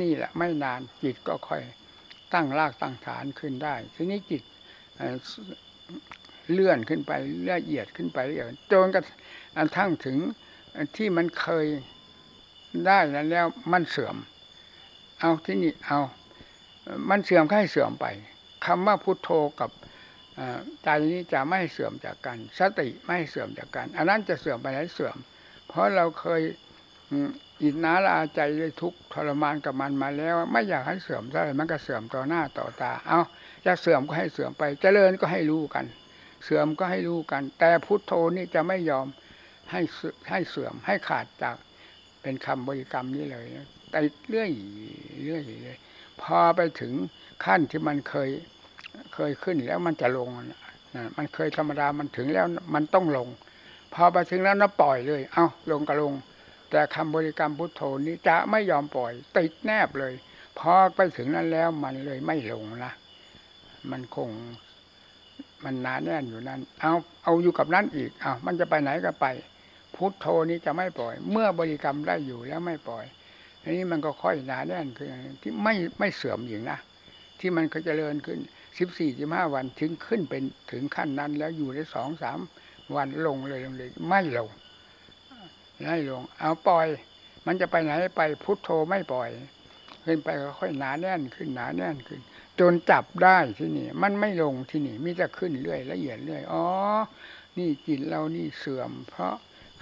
นี่แหละไม่นานจิตก็ค่อยตั้งรากตั้งฐานขึ้นได้ ทีนี้จิตเลื่อนขึ้นไปละเอียดขึ้นไปละเอียดจนกระทั่งถึงที่มันเคยได้แล้วแล้วมันเสื่อม เอาที่นี่เอา มันเสื่อมก็ให้เสื่อมไปคำว่าพุทโธกับ ใจนี้จะไม่เสื่อมจากกัน สติไม่เสื่อมจากกัน อันนั้นจะเสื่อมไปไหนเสื่อม เพราะเราเคยอิจนาลาใจเลยทุกทรมานกับมันมาแล้ว ไม่อยากให้เสื่อมเท่าไรมันก็เสื่อมต่อหน้าต่อตา เอาจะเสื่อมก็ให้เสื่อมไปเจริญก็ให้รู้กัน เสื่อมก็ให้รู้กัน แต่พุทโธนี่จะไม่ยอมให้ให้เสื่อมให้ขาดจากเป็นคำบริกรรมนี้เลยแต่เรื่อยเรื่อยเลยพอไปถึงขั้นที่มันเคย เคยขึ้นแล้วมันจะลงนะมันเคยธรรมดามันถึงแล้วมันต้องลง พอไปถึงแล้วนะปล่อยเลย เอา้าลงก็ลง แต่คำบริกรรมพุทโธนี้จะไม่ยอมปล่อย ติดแนบเลยพอไปถึงนั้นแล้วมันเลยไม่ลงนะมันคงมันหนาแน่นอยู่นั้น เอาเอาอยู่กับนั้นอีกเอามันจะไปไหนก็ไป พุทโธนี้จะไม่ปล่อย เมื่อบริกรรมได้อยู่แล้วไม่ปล่อยอันนี้มันก็ค่อยหนาแน่นขึ้นที่ไม่ไม่เสื่อมอย่างนะที่มันก็จเจริญขึ้น สิบสี่สิบห้าวันถึงขึ้นเป็นถึงขั้นนั้น แล้วอยู่ได้สองสามวันลงเลยลงเลย ไม่ลงไม่ลง เอาปล่อย มันจะไปไหนไปพุทโธไม่ปล่อย ขึ้นไปก็ค่อยหนาแน่นขึ้นหนาแน่นขึ้น จนจับได้ที่นี่ มันไม่ลงที่นี่มิจะขึ้นเรื่อยละเอียดเรื่อยอ๋อนี่จิตเรานี่เสื่อม เพราะ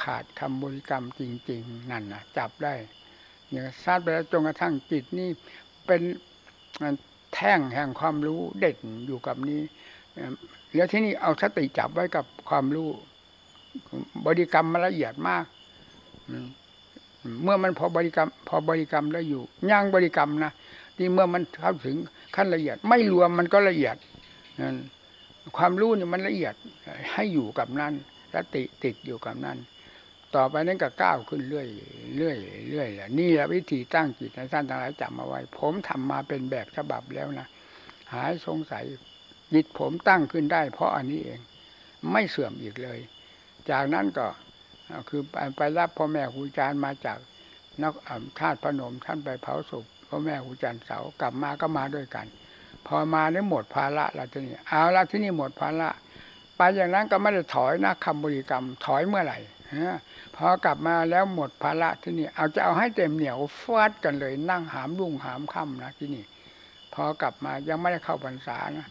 ขาดคำบริกรรมจริง ๆ นั่นนะจับได้เนี่ยทราบไปแล้วจนกระทั่งจิตนี่เป็น แท่งแห่งความรู้เด่นอยู่กับนี้แล้วที่นี่เอาสติจับไว้กับความรู้บริกรรมมาละเอียดมากเมื่อมันพอบริกรรม พอบริกรรมได้วอยู่ย่างบริกรรมนะที่เมื่อมันเข้าถึงขั้นละเอียด ไม่รวมมันก็ละเอียดความรู้เนี่ยมันละเอียดให้อยู่กับนั้นสติติดอยู่กับนั้น ต่อไปนั้นก็ก้าวขึ้นเรื่อยเรื่อยเรื่อยแหละนี่แหละวิธีตั้งจิตในท่านทั้งหลายจำมาไว้ ผมทำมาเป็นแบบฉบับแล้วนะหายสงสัยจิตผมตั้งขึ้นได้ เพราะอันนี้เอง ไม่เสื่อมอีกเลย จากนั้นก็คือไปรับพ่อแม่ครูอาจารย์มาจากนักธาตุพนมท่านไปเผาศพพ่อแม่ครูอาจารย์เสากลับมาก็มาด้วยกัน พอมาได้หมดภาระแล้วที่นี่เอาละที่นี่หมดภาระไปอย่างนั้นก็ไม่ได้ถอยนะคำบริกรรมถอยเมื่อไหร่ พอกลับมาแล้วหมดภาระที่นี่ เอาจะเอาให้เต็มเหนียวฟาดกันเลย นั่งหามรุ่งหามค่ำนะที่นี่ พอกลับมายังไม่ได้เข้าพรรษานะ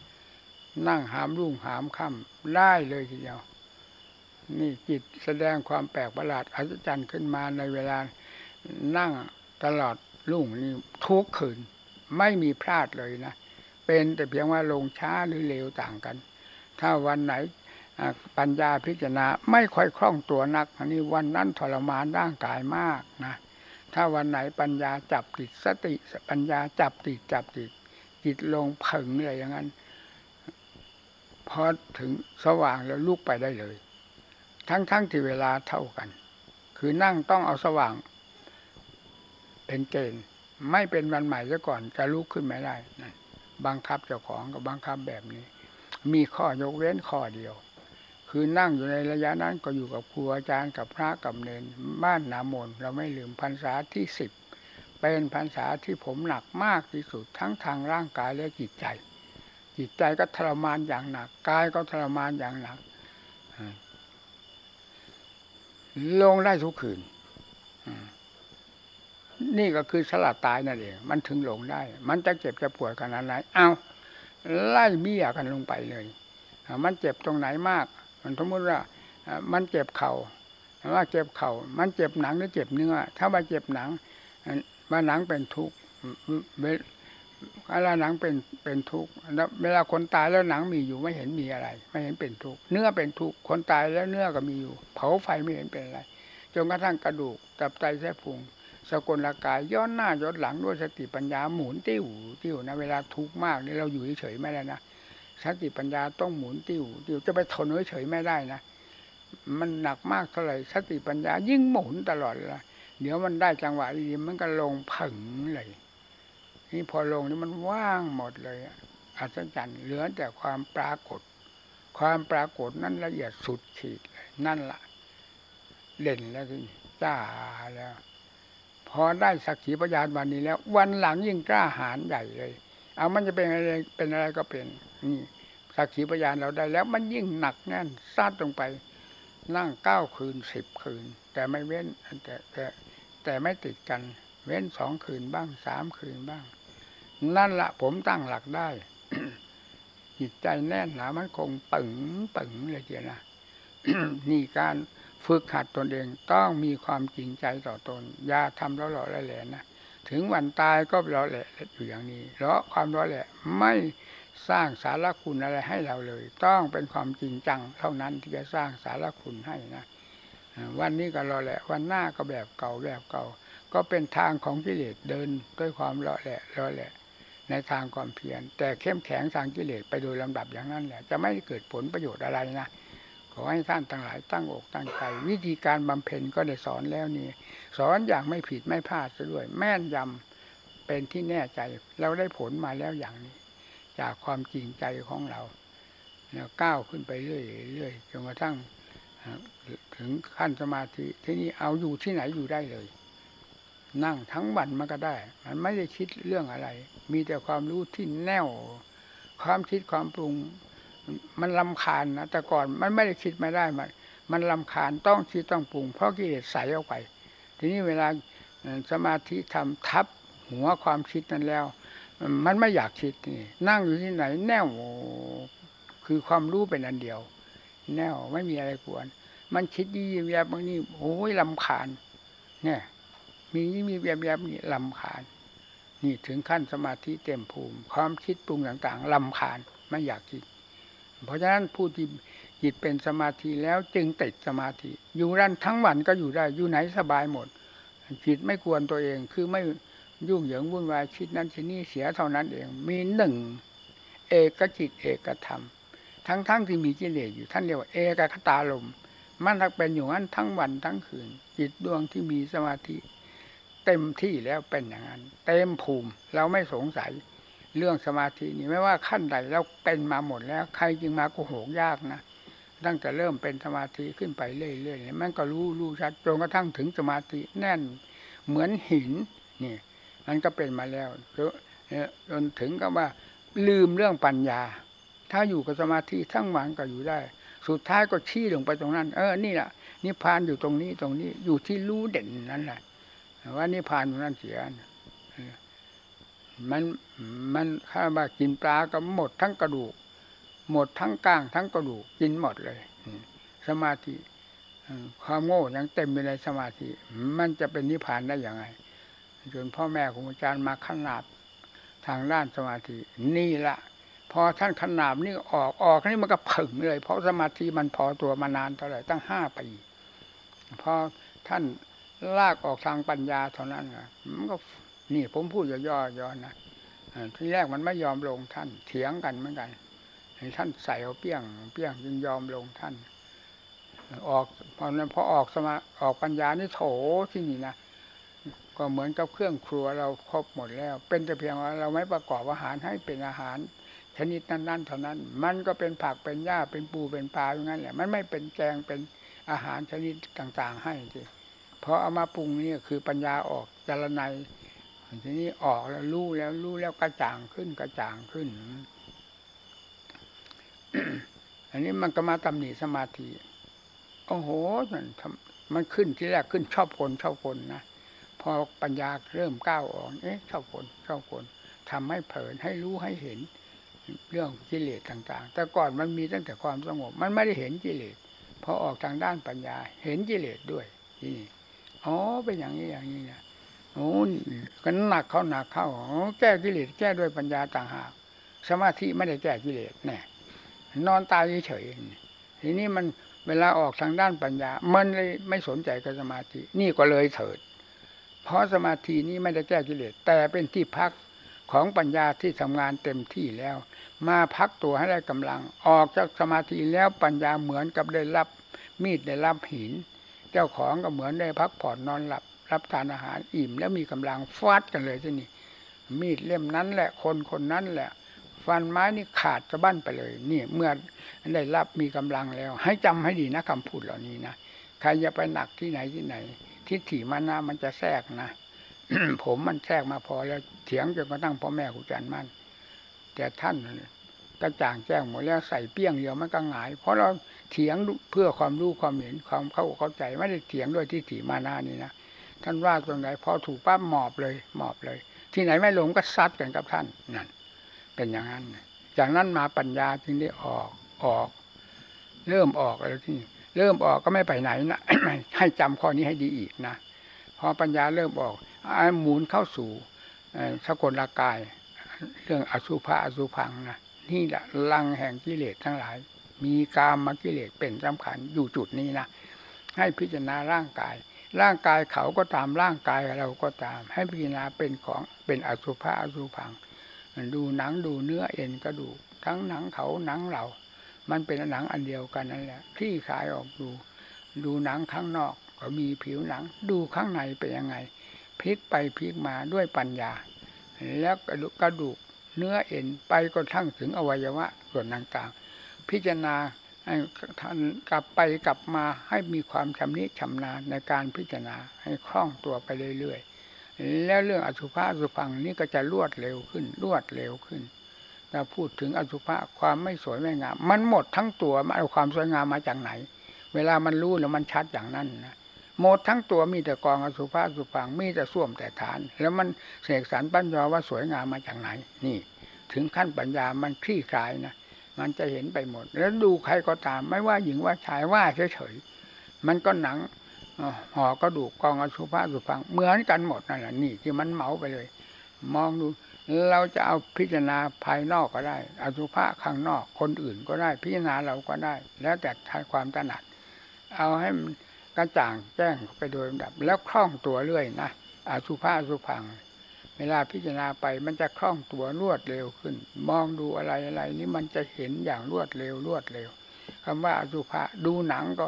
นั่งหามรุ่งหามค่ำได้เลยทีเดียว นี่จิตแสดงความแปลกประหลาดอัศจรรย์ขึ้นมาในเวลานั่งตลอดรุ่งนี่ทุกคืนไม่มีพลาดเลยนะ เป็นแต่เพียงว่าลงช้าหรือเร็วต่างกัน ถ้าวันไหน ปัญญาพิจารณาไม่ค่อยคล่องตัวนักอันนี้วันนั้นทรมานร่างกายมากนะถ้าวันไหนปัญญาจับติดสติปัญญาจับติดจับติดจิตลงผึ่งเลยอย่างนั้นพอถึงสว่างแล้วลุกไปได้เลย ทั้งๆทที่เวลาเท่ากัน คือนั่งต้องเอาสว่าง เป็นเกณฑ์ไม่เป็นวันใหม่ซะก่อนจะลุกขึ้นไม่ได้นั่นบังคับเจ้าของกับบังคับแบบนี้ มีข้อยกเว้นข้อเดียว คือนั่งอยู่ในระยะนั้นก็อยู่กับครูอาจารย์กับพระกับเนนบ้านนามนเราไม่ลืมพรรษาที่สิบเป็นพรรษาที่ผมหนักมากที่สุดทั้งทางร่างกายและจิตใจ จิตใจก็ทรมานอย่างหนักกายก็ทรมานอย่างหนักลงได้ทุกคืนนี่ก็คือสลัดตายนั่นเองมันถึงลงได้ มันจะเจ็บจะปวดขนาดไหนเอาไล่เบี้ยกันลงไปเลยมันเจ็บตรงไหนมาก มันสมมติว่ามันเจ็บเข่าว่าเจ็บเข่ามันเจ็บหนังหรือเจ็บเนื้อ ถ้าว่าเจ็บหนังว่าหนังเป็นทุกข์เวลาหนังเป็นเป็นทุกข์แล้วเวลาคนตายแล้วหนังมีอยู่ไม่เห็นมีอะไร ไม่เห็นเป็นทุกข์เนื้อเป็นทุกข์คนตายแล้วเนื้อก็มีอยู่ เผาไฟไม่เห็นเป็นอะไรจนกระทั่งกระดูกตับไตแส้พุงสกลร่างกายย้อนหน้าย้อนหลังด้วยสติปัญญาหมุนติ้วติ้วนะเวลาทุกข์มากนี่เราอยู่เฉยไม่ได้นะ สติปัญญาต้องหมุนติวติวจะไปทนเฉยไม่ได้นะมันหนักมากเท่าไหร่สติปัญญา ยิ่งหมุนตลอดเลยเดี๋ยวมันได้จังหวะดีมันก็ลงผึ่งเลย นี่พอลงนี่มันว่างหมดเลยอัศจรรย์เหลือแต่ความปรากฏ ความปรากฏนั้นละเอียดสุดขีดเลยนั่นละ่ะเด่นแล้วทีจ้าแล้ว พอได้สักขีพยานวันนี้แล้ว วันหลังยิ่งกล้าหาญใหญ่เลย เอามันจะเป็นอะไรเป็นอะไรก็เป็นนี่สักขีพยานเราได้แล้วมันยิ่งหนักแน่นซาดลงไป นั่งเก้าคืนสิบคืน แต่ไม่เว้นแต่แต่แต่ไม่ติดกัน เว้นสองคืนบ้างสามคืนบ้าง นั่นละผมตั้งหลักได้ จิตใจแน่นหนามันคงปึงปึงเลยเจียนะนี่การฝึกหัดตนเองต้องมีความจริงใจต่อตนอย่าทำแล้วหล่อแหลนะ ถึงวันตายก็หล่อแหละอยู่อย่างนี้เพราะความหล่อแหละไม่สร้างสารคุณอะไรให้เราเลย ต้องเป็นความจริงจัง เท่านั้นที่จะสร้างสารคุณให้นะวันนี้ก็รอแหละ วันหน้าก็แบบเก่าแบบเก่า ก็เป็นทางของกิเลสเดินด้วยความรอแหละรอแหละ ในทางความเพียรแต่เข้มแข็งทางกิเลสไปโดยลำดับอย่างนั้นแหละ จะไม่เกิดผลประโยชน์อะไรนะขอให้ท่านทั้งหลายตั้งอกตั้งใจ วิธีการบำเพ็ญก็ได้สอนแล้วนี่ สอนอย่างไม่ผิดไม่พลาดซะด้วย แม่นยำเป็นที่แน่ใจ เราได้ผลมาแล้วอย่างนี้ จากความจริงใจของเราแล้วก้าวขึ้นไปเรื่อยเรื่อยจนกระทั่งถึงขั้นสมาธิที่นี่เอาอยู่ที่ไหนอยู่ได้เลย นั่งทั้งวันมันก็ได้ มันไม่ได้คิดเรื่องอะไร มีแต่ความรู้ที่แน่ว ความคิดความปรุง มันลำคาญนะแต่ก่อนมันไม่ได้คิดไม่ได้มันมันลำคาญต้องคิดต้องปรุง เพราะกิเลสใส่ออกไป ทีนี้เวลาสมาธิทำทับหัวความคิดนั้นแล้ว มันไม่อยากคิดนี่นั่งอยู่ที่ไหน แน่วคือความรู้เป็นอันเดียว แน่วไม่มีอะไรกวน มันคิดยี่แยบบางนี่โอ้ยลำคาญเนี่ยมียี่มีแยบแยบนี่ลำคาญ นี่ถึงขั้นสมาธิเต็มภูมิ ความคิดปรุงต่างๆลำคาญไม่อยากคิด เพราะฉะนั้นผู้ที่ จิตเป็นสมาธิแล้วจึงติดสมาธิ อยู่รันทั้งวันก็อยู่ได้อยู่ไหนสบายหมด จิตไม่กวนตัวเองคือไม่ยุ่งเหยิงวุ่นวายคิดนั้นชินี่เสียเท่านั้นเอง มีหนึ่งเอกจิตเอกธรรม ทั้งๆทที่มีกิเลสอยู่ท่านเรียกว่าเอกคตาลมมันทักเป็นอยู่นั้นทั้งวันทั้งคืน จิตดวงที่มีสมาธิ เต็มที่แล้วเป็นอย่างนั้น เต็มภูมิเราไม่สงสัยเรื่องสมาธินี่ไม่ว่าขั้นใดแล้วเป็นมาหมดแล้ว ใครจึงมาโกหกยากนะ ตั้งแต่เริ่มเป็นสมาธิขึ้นไปเรื่อยๆมันก็รู้รู้ชัดจนกระทั่งถึงสมาธิแน่นเหมือนหินนี่มันก็เป็นมาแล้วจนถึงกับว่าลืมเรื่องปัญญา ถ้าอยู่กับสมาธิทั้งวันก็อยู่ได้ สุดท้ายก็ชี้ลงไปตรงนั้น เออนี่แหละนิพพานอยู่ตรงนี้ตรงนี้อยู่ที่รู้เด่นนั่นแหละว่านิพพานตรงนั้นเสียมันมันข้าว่ากินปลาก็หมดทั้งกระดูก หมดทั้งก้างทั้งกระดูกกินหมดเลยสมาธิความโง่ยังเต็มอยู่ในสมาธิ มันจะเป็นนิพพานได้อย่างไรจนพ่อแม่ครูอาจารย์มาขนาดทางด้านสมาธิ นี่ละพอท่านขนาบนี่ออกออกนี่มันก็ผึ่งเลย เพราะสมาธิมันพอตัวมานานเท่าไหร่ตั้งห้าปีพอท่านลากออกทางปัญญาเท่านั้นนะมันก็นี่ผมพูดย่อๆย้อนนะที่แรกมันไม่ยอมลงท่านเถียงกันเหมือนกัน ท่านใส่เอาเปี้ยง เปี้ยงจึงยอมลงท่าน ออกพอพอออกสมาออกปัญญานี่โถที่นี่นะก็เหมือนกับเครื่องครัวเราครบหมดแล้ว เป็นแต่เพียงว่าเราไม่ประกอบอาหารให้เป็นอาหารชนิดนั้นๆเท่านั้น มันก็เป็นผักเป็นหญ้าเป็นปูเป็นปลาอย่างนั้นแหละมันไม่เป็นแกงเป็นอาหารชนิดต่างๆ ให้ทีเพราะเอามาปรุงนี่คือปัญญาออกจารณัยทีนี้ออกแล้วรู้แล้วรู้แล้วกระจ่างขึ้นกระจ่างขึ้น อันนี้มันก็มาตำหนิสมาธิโอ้โหมันมันขึ้นที่แรกขึ้นชอบคนชอบคนนะพอปัญญาเริ่มก้าวออกเอ๊ะชอบคนชอบคนทำให้เผลินให้รู้ให้เห็น เรื่องกิเลสต่าง ๆ แต่ก่อนมันมีตั้งแต่ความสงบ มันไม่ได้เห็นกิเลสพอออกทางด้านปัญญา เห็นกิเลสด้วยนี่อ๋อเป็นอย่างนี้อย่างนี้นะโอ้ก็หนักเข้าหนักเข้าแก้กิเลสแก้ด้วยปัญญาต่างหากสมาธิไม่ได้แก้กิเลสแน่ นอนตายเฉยๆทีนี้มันเวลาออกทางด้านปัญญา มันเลยไม่สนใจกับสมาธิ นี่ก็เลยเถิด เพราะสมาธินี้ไม่ได้แก้กิเลสแต่เป็นที่พักของปัญญาที่ทำงานเต็มที่แล้ว มาพักตัวให้ได้กำลัง ออกจากสมาธิแล้วปัญญาเหมือนกับได้รับ มีดได้รับหิน เจ้าของก็เหมือนได้พักผ่อนนอนหลับ รับทานอาหารอิ่มแล้วมีกำลังฟาดกันเลยที่นี่มีดเล่มนั้นแหละคนคนนั้นแหละ ฟันไม้นี่ขาดสะบั้นไปเลยนี่เมื่อได้รับมีกำลังแล้ว ให้จำให้ดีนะคำพูดเหล่านี้นะใครจะไปหนักที่ไหนที่ไหน ทิฏฐิมานามันจะแทรกนะผมมันแทรกมาพอแล้วเถียงจนกระทั่งพ่อแม่ครูจันมั่นแต่ท่านกระจ่างแจ้งหมดแล้วใส่เปี้ยงเดียวมันก็หงาย เพราะเราเถียงเพื่อความรู้ความเห็นความเข้าเข้าใจไม่ได้เถียงด้วยทิฏฐิมานานี่นะท่านว่าตรงไหนพอถูกปั๊บหมอบเลยหมอบเลย ที่ไหนไม่หลงก็ซัดกันกับท่านนั่น เป็นอย่างนั้น จากนั้นมาปัญญาจึงได้ออกออก เริ่มออกอะไรที่ เริ่มออกก็ไม่ไปไหนนะให้จำข้อนี้ให้ดีอีกนะพอปัญญาเริ่มออกหมุนเข้าสู่สกลกาย เรื่องอสุภะอสุพังนะนี่แหละลังแห่งกิเลสทั้งหลาย มีกามมากิเลสเป็นสำคัญอยู่จุดนี้นะให้พิจารณาร่างกาย ร่างกายเขาก็ตามร่างกายเราก็ตาม ให้พิจารณาเป็นของเป็นอสุภะอสุพัง ดูหนังดูเนื้อเอ็นกระดูกทั้งหนังเขาหนังเรา มันเป็นหนังอันเดียวกันนั่นแหละคลี่คลายออกดู ดูหนังข้างนอกก็มีผิวหนัง ดูข้างในเป็นยังไงพลิกไปพลิกมาด้วยปัญญา แล้วกระดูกเนื้อเอ็นไปก็ทั้งถึงอวัยวะส่วนต่างๆ พิจารณาท่านกลับไปกลับมาให้มีความชำนิชำนาญในการพิจารณาให้คล่องตัวไปเรื่อยๆ แล้วเรื่องอสุภะสุพังนี้ก็จะรวดเร็วขึ้น รวดเร็วขึ้นถ้าพูดถึงอสุภะความไม่สวยไม่งาม มันหมดทั้งตัวมาเอาความสวยงามมาจากไหน เวลามันรู้แล้วมันชัดอย่างนั้นนะหมดทั้งตัวมีแต่กองอสุภะสุพังมีแต่ส้วมแต่ฐาน แล้วมันเสกสรรปัญญาว่าสวยงามมาจากไหน นี่ ถึงขั้นปัญญามันคลี่คลายนะมันจะเห็นไปหมด แล้วดูใครก็ตาม ไม่ว่าหญิงว่าชายว่าเฉยๆมันก็หนัง ห่อกระดูกกองอสุภะสุพังเหมือนกันหมดนั่นแหละนี่ที่มันเหมาไปเลย มองดู เราจะเอาพิจารณาภายนอกก็ได้ อสุภะข้างนอกคนอื่นก็ได้ พิจารณาเราก็ได้ แล้วแต่ทายความถนัด เอาให้มันกระจ่างแจ้งไปโดยลำดับ แล้วคล่องตัวเรื่อยนะอสุภาอสุพัง เวลาพิจารณาไปมันจะคล่องตัวรวดเร็วขึ้น มองดูอะไรอะไรนี่มันจะเห็นอย่างรวดเร็วรวดเร็วคำว่าอสุภะดูหนังก็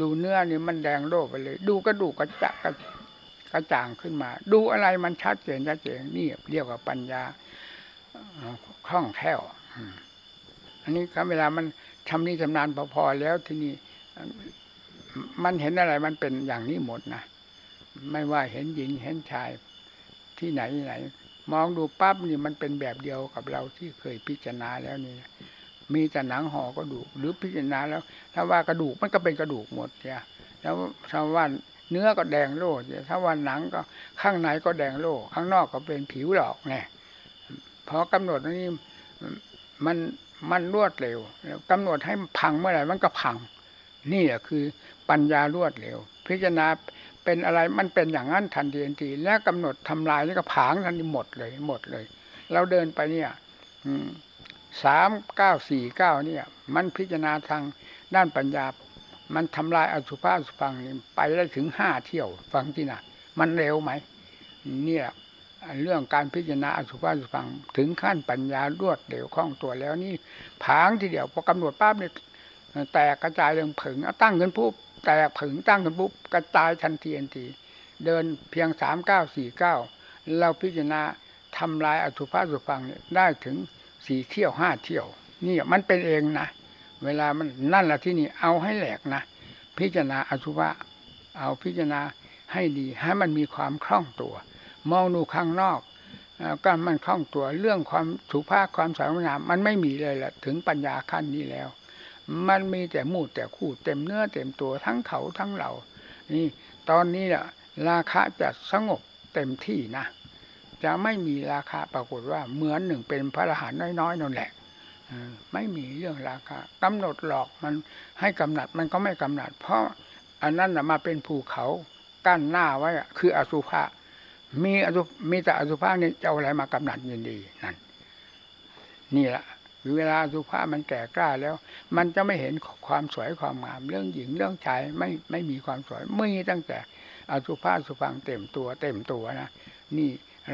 ดูเนื้อนี่มันแดงโลกไปเลย ดูกระดูกกระจะกระกระจ่างขึ้นมา ดูอะไรมันชัดเจนชัดเจนนี่เรียกว่าปัญญาคล่องแคล่วอันนี้ครับเวลามันทำนี่ชำนาญพอๆแล้วที่นี่มันเห็นอะไรมันเป็นอย่างนี้หมดนะไม่ว่าเห็นหญิงเห็นชายที่ไหนไหน มองดูปั๊บนี่มันเป็นแบบเดียวกับเราที่เคยพิจารณาแล้วนี่ มีแต่หนังห่อกระดูก หรือพิจารณาแล้ว ถ้าว่ากระดูกมันก็เป็นกระดูกหมดเนี่ยแล้วถ้าว่าเนื้อก็แดงโล่เนี่ยถ้าว่าหนังก็ข้างในก็แดงโล่ข้างนอกก็เป็นผิวหลอกเนี่ยพอกำหนดนี่มันมันรวดเร็วกำหนดให้พังเมื่อไหร่มันก็พัง นี่แหละคือปัญญารวดเร็ว พิจารณาเป็นอะไรมันเป็นอย่างนั้นทันทีทันทีแล้วกำหนดทำลายนี่ก็ผางทันทีหมดเลยหมดเลย เราเดินไปเนี่ย อืม สามเก้าสี่เก้าเนี่ย มันพิจารณาทางด้านปัญญา มันทำลายอสุภะอสุพังไปได้ถึงห้าเที่ยวฟังที่น่ะ มันเร็วไหมเนี่ยเรื่องการพิจารณาอสุภะอสุพังถึงขั้นปัญญารวดเร็วคล่องตัวแล้วนี่ผางทีเดียวพอกำหนดปั๊บเนี่ยแตกกระจายเรื่องผึ่งตั้งขึ้นปุ๊บแตกผึ่งตั้งขึ้นปุ๊บกระจายทันทีทันทีเดินเพียงสามเก้าสี่เก้าเราพิจารณาทำลายอสุภะสุพังเนี่ยได้ถึง สี่เที่ยวห้าเที่ยว นี่มันเป็นเองนะเวลามันนั่นแหละที่นี่เอาให้แหลกนะพิจารณาอสุภะเอาพิจารณาให้ดีให้มันมีความคล่องตัว มองดูข้างนอกก็มันคล่องตัวเรื่องความสุภาพความสวยงามมันไม่มีเลยละถึงปัญญาขั้นนี้แล้ว มันมีแต่มูดแต่คู่เต็มเนื้อเต็มตัวทั้งเขาทั้งเรานี่ตอนนี้แหละราคาจะสงบเต็มที่นะ จะไม่มีราคาปรากฏว่าเหมือนหนึ่งเป็นพระอรหันต์น้อยๆนั่นแหละไม่มีเรื่องราคากำหนดหลอกมันให้กำหนัดมันก็ไม่กำหนัด เพราะอันนั้นมาเป็นภูเขากั้นหน้าไว้คืออสุภะมีอสุมีแต่อสุภะนี่จะเอาอะไรมากำหนัดยินดีนั่นนี่แหละเวลาอสุภะมันแก่กล้าแล้ว มันจะไม่เห็นความสวยความงาม เรื่องหญิงเรื่องชายไม่ไม่มีความสวยไม่ตั้งแต่อสุภะสุพังเต็มตัวเต็มตัวนะนี่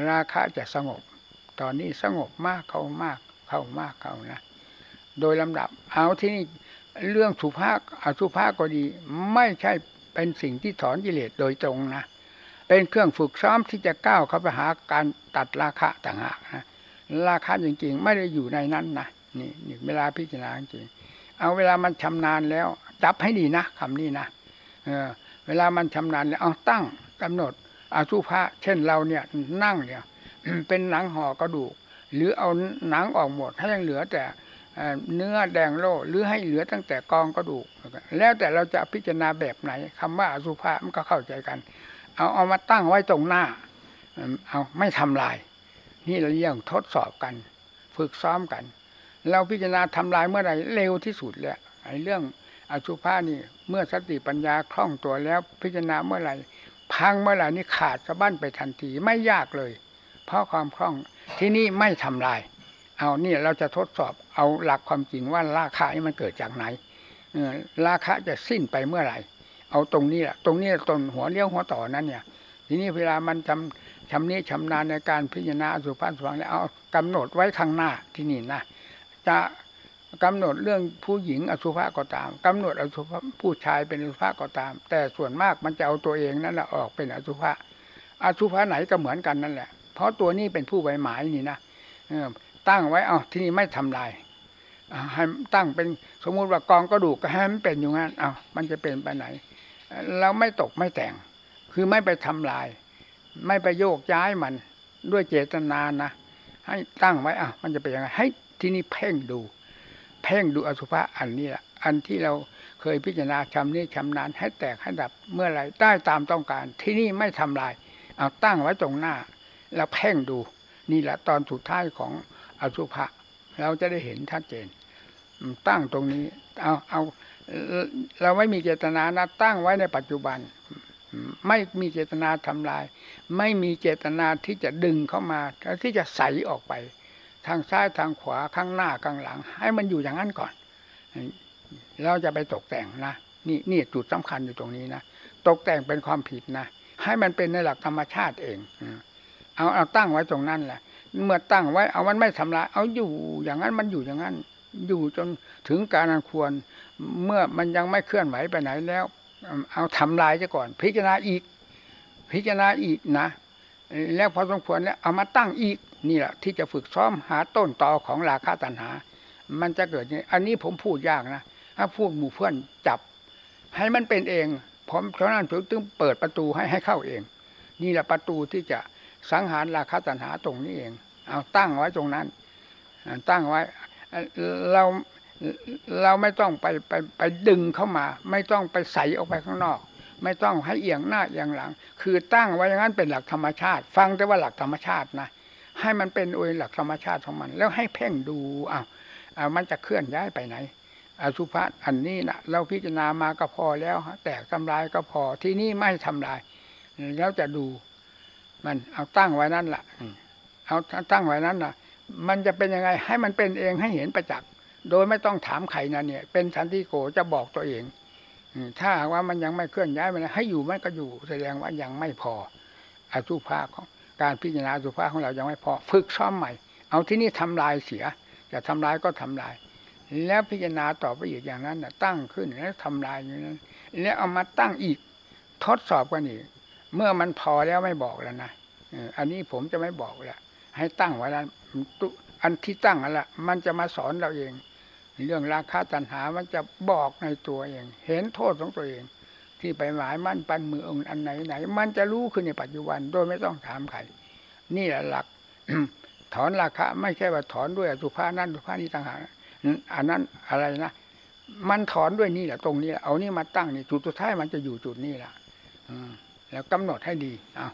ราคาจะสงบ ตอนนี้สงบมากเข้ามากเข้ามากเข้านะ โดยลำดับ เอาที่นี่เรื่องสุภาพอสุภาพก็ดี ไม่ใช่เป็นสิ่งที่ถอนกิเลสโดยตรงนะ เป็นเครื่องฝึกซ้อมที่จะก้าวเข้าไปหาการตัดราคะต่างหากนะ ราคาจริงๆ ไม่ได้อยู่ในนั้นนะนี่นี่เวลาพิจารณาจริง เอาเวลามันชำนาญแล้ว จับให้ดีนะคำนี้นะเออเวลามันชำนาญแล้วเอาตั้งกำหนด อาสุภะเช่นเราเนี่ยนั่งเนี่ยเป็นหนังห่อกระดูก หรือเอาหนังออกหมดให้ยังเหลือแต่เนื้อแดงโลหรือให้เหลือตั้งแต่กองกระดูก แล้วแต่เราจะพิจารณาแบบไหนคำว่าอสุภะมันก็เข้าใจกัน เอาเอามาตั้งไว้ตรงหน้า เอาไม่ทำลาย นี่เราเรียกทดสอบกัน ฝึกซ้อมกัน เราพิจารณาทำลายเมื่อไหร่เร็วที่สุดแหละไอ้เรื่องอสุภะนี่เมื่อสติปัญญาคล่องตัวแล้วพิจารณาเมื่อไหร่ พังเมื่อไหร่นี่ขาดสะบั้นไปทันทีไม่ยากเลย เพราะความคล่องที่นี่ไม่ทำลาย เอานี่เราจะทดสอบเอาหลักความจริงว่าราคานี่มันเกิดจากไหนราคาจะสิ้นไปเมื่อไหร่ เอาตรงนี้แหละตรงนี้ต้นหัวเลี้ยวหัวต่อนั้นเนี่ย ทีนี้เวลามันทำชำนี้ชำนาญในการพิจารณาสุภาพสว่างแล้วเอากำหนดไว้ข้างหน้าที่นี่นะจะ กำหนดเรื่องผู้หญิงอสุภะก็ตามกำหนดอสุภะผู้ชายเป็นอสุภะก็ตาม แต่ส่วนมากมันจะเอาตัวเองนั่นแหละออกเป็นอสุภะอสุภะไหนก็เหมือนกันนั่นแหละ เพราะตัวนี้เป็นผู้ใบหมายนี่นะตั้งไว้เอาที่นี่ไม่ทำลายให้ตั้งเป็นสมมุติว่ากองกระดูกก็ให้มันเป็นอยู่งั้นเอามันจะเป็นไปไหนเราไม่ตกไม่แต่ง คือไม่ไปทำลาย ไม่ไปโยกย้ายมันด้วยเจตนานะให้ตั้งไว้อะมันจะเป็นยังไงให้ที่นี่เพ่งดู เพ่งดูอสุภะอันนี้แหละอันที่เราเคยพิจารณาชำนี้ชำนานให้แตกให้ดับเมื่อไรได้ตามต้องการ ที่นี่ไม่ทำลาย เอาตั้งไว้ตรงหน้า แล้วเพ่งดู นี่แหละตอนสุดท้ายของอสุภะเราจะได้เห็นชัดเจน ตั้งตรงนี้ เอาเอาเราไม่มีเจตนานะตั้งไว้ในปัจจุบัน ไม่มีเจตนาทำลาย ไม่มีเจตนาที่จะดึงเข้ามาที่จะใสออกไป ทางซ้ายทางขวาข้างหน้าข้างหลัง ให้มันอยู่อย่างนั้นก่อน เราจะไปตกแต่งนะนี่นี่จุดสำคัญอยู่ตรงนี้นะตกแต่งเป็นความผิดนะให้มันเป็นในหลักธรรมชาติเองเอาเอาตั้งไว้ตรงนั้นแหละเมื่อตั้งไว้เอามันไม่ทำลายเอาอยู่อย่างนั้นมันอยู่อย่างนั้น อยู่จนถึงการอันควร เมื่อมันยังไม่เคลื่อนไหวไปไหนแล้ว เอาทำลายซะก่อน พิจารณาอีก พิจารณาอีกนะแล้วพอสมควรแล้วเอามาตั้งอีก นี่แหละที่จะฝึกซ้อมหาต้นตอของราคาตัณหา มันจะเกิดอย่างอันนี้ผมพูดยากนะถ้าพูดหมู่เพื่อนจับ ให้มันเป็นเอง ผมเพราะนั้นผมจึงเปิดประตูให้ให้เข้าเอง นี่แหละประตูที่จะสังหารราคาตัณหาตรงนี้เอง เอาตั้งไว้ตรงนั้น ตั้งไว้เราเราไม่ต้องไปไปไปดึงเข้ามา ไม่ต้องไปใส่ออกไปข้างนอก ไม่ต้องให้เอียงหน้าเอียงหลัง คือตั้งไว้อย่างนั้นเป็นหลักธรรมชาติ ฟังแต่ว่าหลักธรรมชาตินะ ให้มันเป็นโดยหลักธรรมชาติของมัน แล้วให้เพ่งดูอ้าวมันจะเคลื่อนย้ายไปไหนอสุภะอันนี้นะเราพิจารณามาก็พอแล้วแตกทำลายก็พอที่นี่ไม่ทำลาย แล้วจะดู มันเอาตั้งไว้นั่นแหละเอาตั้งไว้นั้นนะมันจะเป็นยังไงให้มันเป็นเองให้เห็นประจักษ์โดยไม่ต้องถามใครนะเนี่ย เป็นสันติโกจะบอกตัวเองถ้าว่ามันยังไม่เคลื่อนย้ายมันให้อยู่มันก็อยู่แสดงว่ายังไม่พออสุภาของ การพิจารณาสุภาของเรายังไม่พอฝึกซ้อมใหม่ เอาที่นี่ทำลายเสียจะทำลายก็ทำลาย แล้วพิจารณาต่อไปอีกอย่างนั้นนะตั้งขึ้นแล้วทำลายอย่างนั้น แล้วเอามาตั้งอีกทดสอบกันอีก เมื่อมันพอแล้วไม่บอกแล้วนะอันนี้ผมจะไม่บอกแล้วให้ตั้งไว้แล้วอันที่ตั้งนั่นแหละมันจะมาสอนเราเอง เรื่องราคาตัณหามันจะบอกในตัวเอง เห็นโทษของตัวเอง ที่ไปหมายมั่นปันมือองค์อันไหนไหน มันจะรู้ขึ้นในปัจจุบันโดยไม่ต้องถามใครนี่แหละหลัก ถอนราคาไม่ใช่ว่าถอนด้วยสุภานั่นสุภานี่ต่างหากอันนั้นอะไรนะมันถอนด้วยนี่แหละตรงนี้เอานี่มาตั้งนี่จุดสุดท้ายมันจะอยู่จุดนี้แหละแล้วกำหนดให้ดีอ้า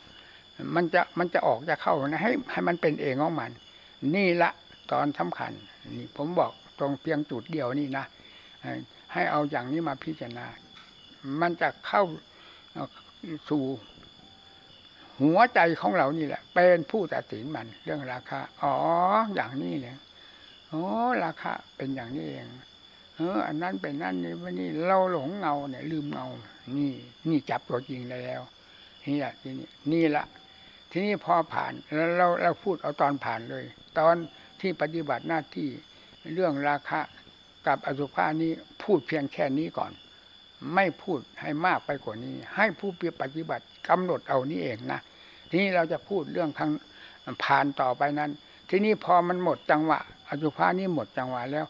มันจะมันจะออกจะเข้านะให้ให้มันเป็นเองของมัน นี่ละตอนสำคัญนี่ผมบอกตรงเพียงจุดเดียวนี่นะให้เอาอย่างนี้มาพิจารณา มันจะเข้าสู่หัวใจของเรานี่แหละ เป็นผู้ตัดสินมันเรื่องราคา อ๋อ อย่างนี้เนี่ยโอ้ราคาเป็นอย่างนี้เองเออ อันนั้นเป็นนั่นนี่วันนี้เราหลงเงาเนี่ย ลืมเงา นี่ นี่จับตัวจริงได้แล้ว นี่แหละที่นี้นี่ละทีนี้พอผ่านแล้วเราเราพูดเอาตอนผ่านเลย ตอนที่ปฏิบัติหน้าที่เรื่องราคากับอสุภานี้พูดเพียงแค่นี้ก่อน ไม่พูดให้มากไปกว่านี้ ให้ผู้เปียปฏิบัติกำหนดเอานี้เองนะทีนี้เราจะพูดเรื่องทางผ่านต่อไปนั้น ทีนี้พอมันหมดจังหวะอสุภานี้หมดจังหวะแล้ว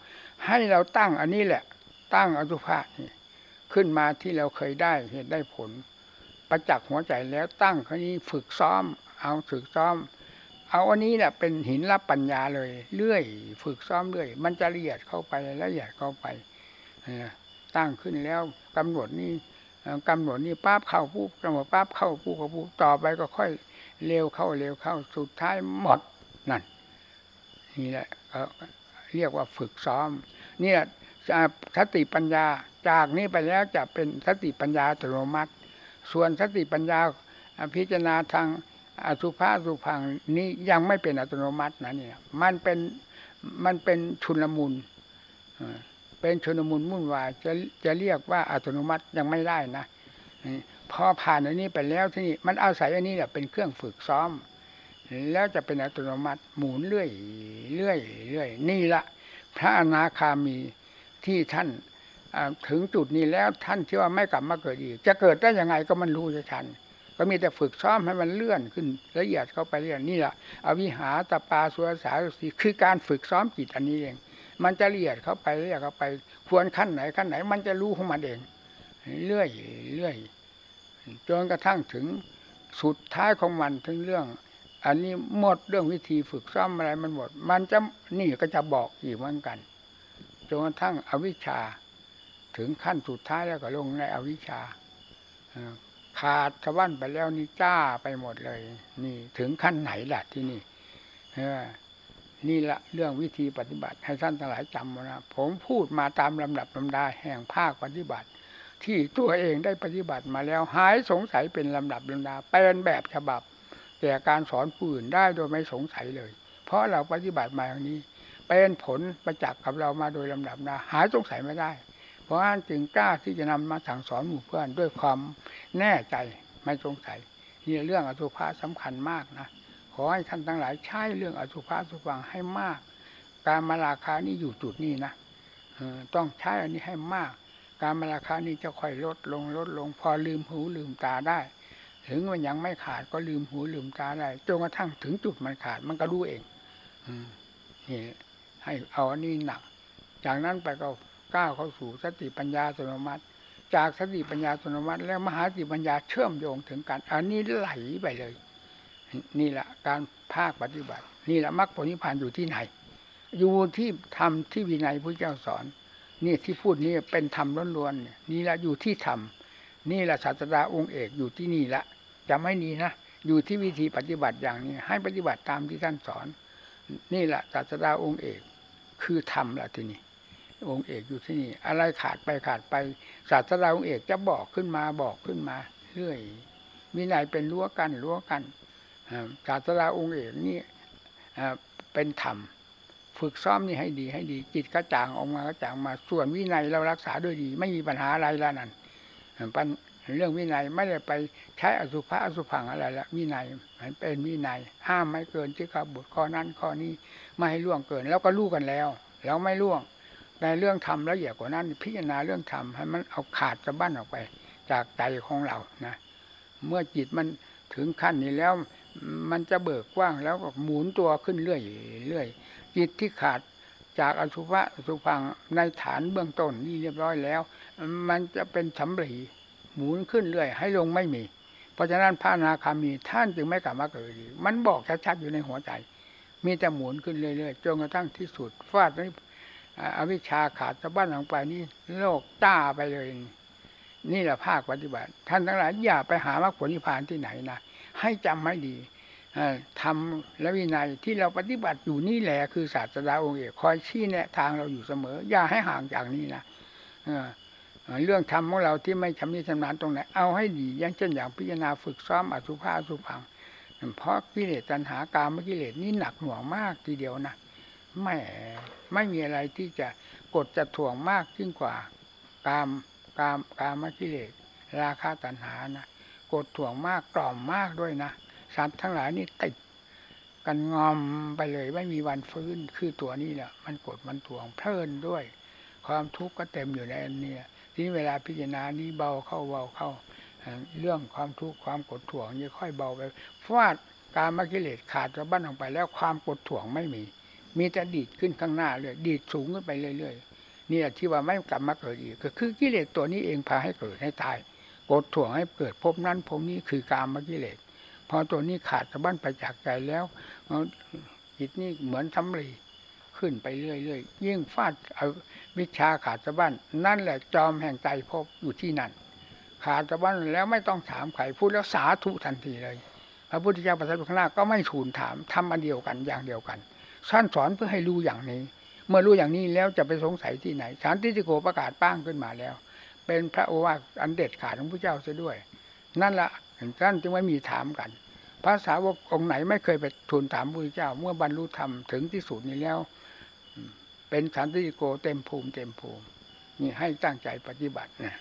ให้เราตั้งอันนี้แหละ ตั้งอสุภานี่ขึ้นมาที่เราเคยได้เหตุได้ผล ประจักษ์หัวใจแล้วตั้งครนี้ฝึกซ้อม เอาฝึกซ้อม เอาอันนี้แหละเป็นหินรับปัญญาเลย เรื่อย ฝึกซ้อมเรื่อย มันจะละเอียดเข้าไปละเอียดเข้าไป ตั้งขึ้นแล้วกำหนดนี่กำหนดนี่ปั๊บเข้าปุ๊บกำหนดปั๊บเข้าปุ๊บเข้าปุ๊บต่อไปก็ค่อยเร็วเข้าเร็วเข้าสุดท้ายหมดนั่นนี่แหละเรียกว่าฝึกซ้อมเนี่ยสติปัญญาจากนี้ไปแล้วจะเป็นสติปัญญาอัตโนมัติ ส่วนสติปัญญาพิจารณาทางอสุภาสุพังนี้ยังไม่เป็นอัตโนมัตินะเนี่ยมันเป็นมันเป็นชุนลมุน เป็นชนมุนมุ่นวายจะจะเรียกว่าอัตโนมัติยังไม่ได้นะพอผ่านอันนี้ไปแล้วที่นี่มันอาศัยอันนี้แหละเป็นเครื่องฝึกซ้อม แล้วจะเป็นอัตโนมัติหมุนเรื่อยเรื่อยเรื่อยนี่ละพระอนาคามีที่ท่านถึงจุดนี้แล้วท่านที่ว่าไม่กลับมาเกิดอีก จะเกิดได้ยังไงก็มันรู้จะทัน ก็มีแต่ฝึกซ้อมให้มันเลื่อนขึ้นละเอียดเข้าไปเรื่อยนี่แหละอวิหาตปาสุรสาสีคือการฝึกซ้อมจิตอันนี้เอง มันจะละเอียดเข้าไปเรื่อยเข้าไป ควรขั้นไหนขั้นไหน มันจะรู้ของมันเอง เรื่อยเรื่อยจนกระทั่งถึงสุดท้ายของมันถึงเรื่อง อันนี้หมดเรื่องวิธีฝึกซ้อมอะไรมันหมด มันจะนี่ก็จะบอกอีกเหมือนกันจนกระทั่งอวิชชา ถึงขั้นสุดท้ายแล้วก็ลงในอวิชชาขาดสะบั้นไปแล้วนี่จ้าไปหมดเลย นี่ถึงขั้นไหนล่ะที่นี่ นี่ละเรื่องวิธีปฏิบัติ ให้ท่านทั้งหลายจำนะผมพูดมาตามลำดับลำดาแห่งภาคปฏิบัติ ที่ตัวเองได้ปฏิบัติมาแล้วหายสงสัยเป็นลำดับลำดาเป็นแบบฉบับแก่การสอนผู้อื่นได้โดยไม่สงสัยเลย เพราะเราปฏิบัติมาอย่างนี้เป็นผลประจักษ์กับเรามาโดยลำดับนาหายสงสัยไม่ได้ เพราะฉะนั้นจึงกล้าที่จะนำมาสั่งสอนหมู่เพื่อนด้วยความแน่ใจไม่สงสัยนี่เรื่องอสุภะสำคัญมากนะ ขอให้ท่านทั้งหลายใช้เรื่องอสุภะสุฟังให้มาก การมาราคานี่อยู่จุดนี้นะต้องใช้อันนี้ให้มาก การมาราคานี่จะค่อยลดลงลดลง พอลืมหูลืมตาได้ ถึงมันยังไม่ขาดก็ลืมหูลืมตาได้จนกระทั่งถึงจุดมันขาดมันก็รู้เองนี่ให้เอาอันนี้หนัก จากนั้นไปก็ก้าวเข้าสู่สติปัญญาสมมติ จากสติปัญญาสนมัติแล้วมหาสติปัญญาเชื่อมโยงถึงกัน อันนี้ไหลไปเลย นี่แหละการภาคปฏิบัติ นี่แหละมรรคผลนิพพานอยู่ที่ไหน อยู่ที่ธรรมที่วินัยพระเจ้าสอน นี่ที่พูดนี่เป็นธรรมล้วนๆนี่แหละอยู่ที่ธรรมนี่แหละศาสดาองค์เอกอยู่ที่นี่ละจะไม่นีนะอยู่ที่วิธีปฏิบัติอย่างนี้ ให้ปฏิบัติตามที่ท่านสอน นี่แหละศาสดาองค์เอก คือธรรมละที่นี่องค์เอกอยู่ที่นี่ อะไรขาดไปขาดไป ศาสตราองค์เอกจะบอกขึ้นมาบอกขึ้นมาเรื่อยมีไหนเป็นรั้วกันรั้วกัน ศาสตราองค์เอกนี่เป็นธรรม ฝึกซ้อมนี่ให้ดีให้ดี จิตกระจ่างออกมากระจ่างมาส่วนวินัยเรารักษาด้วยดี ไม่มีปัญหาอะไรแล้วนั่นปัญเรื่องวินัยไม่ได้ไปใช้อสุภะอสุพังอะไรละวินัยมันเป็นวินัยห้ามไม่เกินที่ข้าบุตรข้อนั้นข้อนี้ไม่ให้ล่วงเกิน แล้วก็รู้กันแล้วแล้วไม่ล่วงในเรื่องทำละเอียดกว่านั้น พิจารณาเรื่องทำให้มันเอาขาดสะบั้นออกไป จากใจของเรานะ เมื่อจิตมันถึงขั้นนี้แล้ว มันจะเบิกกว้างแล้วก็หมุนตัวขึ้นเรื่อยเรื่อยจิตที่ขาดจากอสุภะอสุพังในฐานเบื้องต้นนี่เรียบร้อยแล้ว มันจะเป็นสำลีหมุนขึ้นเรื่อย ให้ลงไม่มี เพราะฉะนั้นพระนาคามีท่านจึงไม่กลับมาเกิดอีกมันบอกชัดๆอยู่ในหัวใจ มีแต่หมุนขึ้นเรื่อยๆจนกระทั่งที่สุดฟาดนี้อวิชชาขาดสะบั้นลงไปนี่โลกต้าไปเลย นี่แหละภาคปฏิบัติ ท่านทั้งหลายอย่าไปหามรรคผลนิพพานที่ไหนนะ ให้จำให้ดีทำและวินัยที่เราปฏิบัติอยู่นี่แหละคือศาสดาองค์เอกคอยชี้แนะทางเราอยู่เสมอ อย่าให้ห่างจากนี้นะเรื่องธรรมของเราที่ไม่ชำนิชำนาญตรงไหนเอาให้ดีอย่างเช่นอย่างพิจารณาฝึกซ้อมอสุภาสุพังเพราะกิเลสตัณหากามกิเลสนี่หนักหน่วงมากทีเดียวนะไม่ไม่มีอะไรที่จะกดจะถ่วงมากยิ่งกว่ากามกามกามกิเลสราคาตัณหานะ กดถ่วงมากกล่อมมากด้วยนะสัตว์ทั้งหลายนี่ติดกันงอมไปเลยไม่มีวันฟื้นคือตัวนี้แหละมันกดมันถ่วงเพลินด้วย ความทุกข์ก็เต็มอยู่ในอันนี้ทีนี้เวลาพิจารณานี้เบาเข้าเบาเข้า เรื่องความทุกข์ความกดถ่วงนี่ค่อยเบาไปฟาดการมกิเลสขาดจะบั้นออกไปแล้วความกดถ่วงไม่มี มีแต่ดีดขึ้นข้างหน้าเลยดีดสูงขึ้นไปเรื่อยๆนี่แหละที่ว่าไม่กลับมาเกิดอีกก็คือกิเลสตัวนี้เองพาให้เกิดให้ตาย กดถ่วงให้เกิดพบนั้นพบนี้คือการมกิเลสพอตัวนี้ขาดสะบั้นไปจากใจแล้วจิตนี่เหมือนสำลีขึ้นไปเรื่อยๆยิ่งฟาดเอาวิชาขาดสะบั้นนั่นแหละจอมแห่งใจพบอยู่ที่นั่น ขาดสะบั้นแล้วไม่ต้องถามใครพูดแล้วสาธุทันทีเลย พระพุทธเจ้าประทับข้างหน้าก็ไม่ทูลถามทำอันเดียวกันอย่างเดียวกันท่านสอนเพื่อให้รู้อย่างนี้ เมื่อรู้อย่างนี้แล้วจะไปสงสัยที่ไหนสารติจิโกประกาศป้างขึ้นมาแล้ว เป็นพระโอวาทอันเด็ดขาดของพระเจ้าเสียด้วย นั่นละท่านจึงไม่มีถามกันภาษาวกองไหนไม่เคยไปทูลถามพระเจ้า เมื่อบรรลุธรรมถึงที่สุดนี้แล้ว เป็นสันติโกเต็มภูมิเต็มภูมิ นี่ให้ตั้งใจปฏิบัตินะ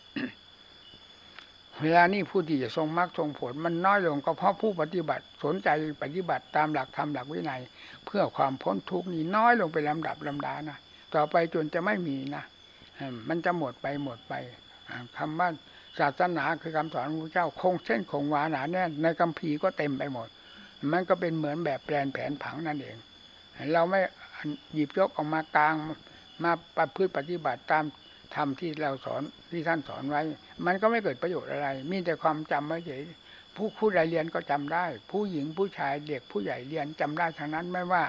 เวลานี้ผู้ที่จะทรงมรรคทรงผลมันน้อยลงก็เพราะผู้ปฏิบัติสนใจปฏิบัติตามหลักธรรมหลักวินัย เพื่อความพ้นทุกข์นี้น้อยลงไปลำดับลำดานะต่อไปจนจะไม่มีนะมันจะหมดไปหมดไป คำว่าศาสนาคือคำสอนของพระเจ้า คงเส้นคงวาหนาแน่นในคัมภีร์ก็เต็มไปหมด มันก็เป็นเหมือนแบบแปลนแผนผังนั่นเอง เราไม่หยิบยกออกมากลางมาประพฤติปฏิบัติตามธรรมที่เราสอนที่ท่านสอนไว้ มันก็ไม่เกิดประโยชน์อะไร มีแต่ความจำไว้เฉยผู้ผู้ใดเรียนก็จำได้ ผู้หญิงผู้ชายเด็กผู้ใหญ่เรียนจำได้ทั้งนั้นไม่ว่า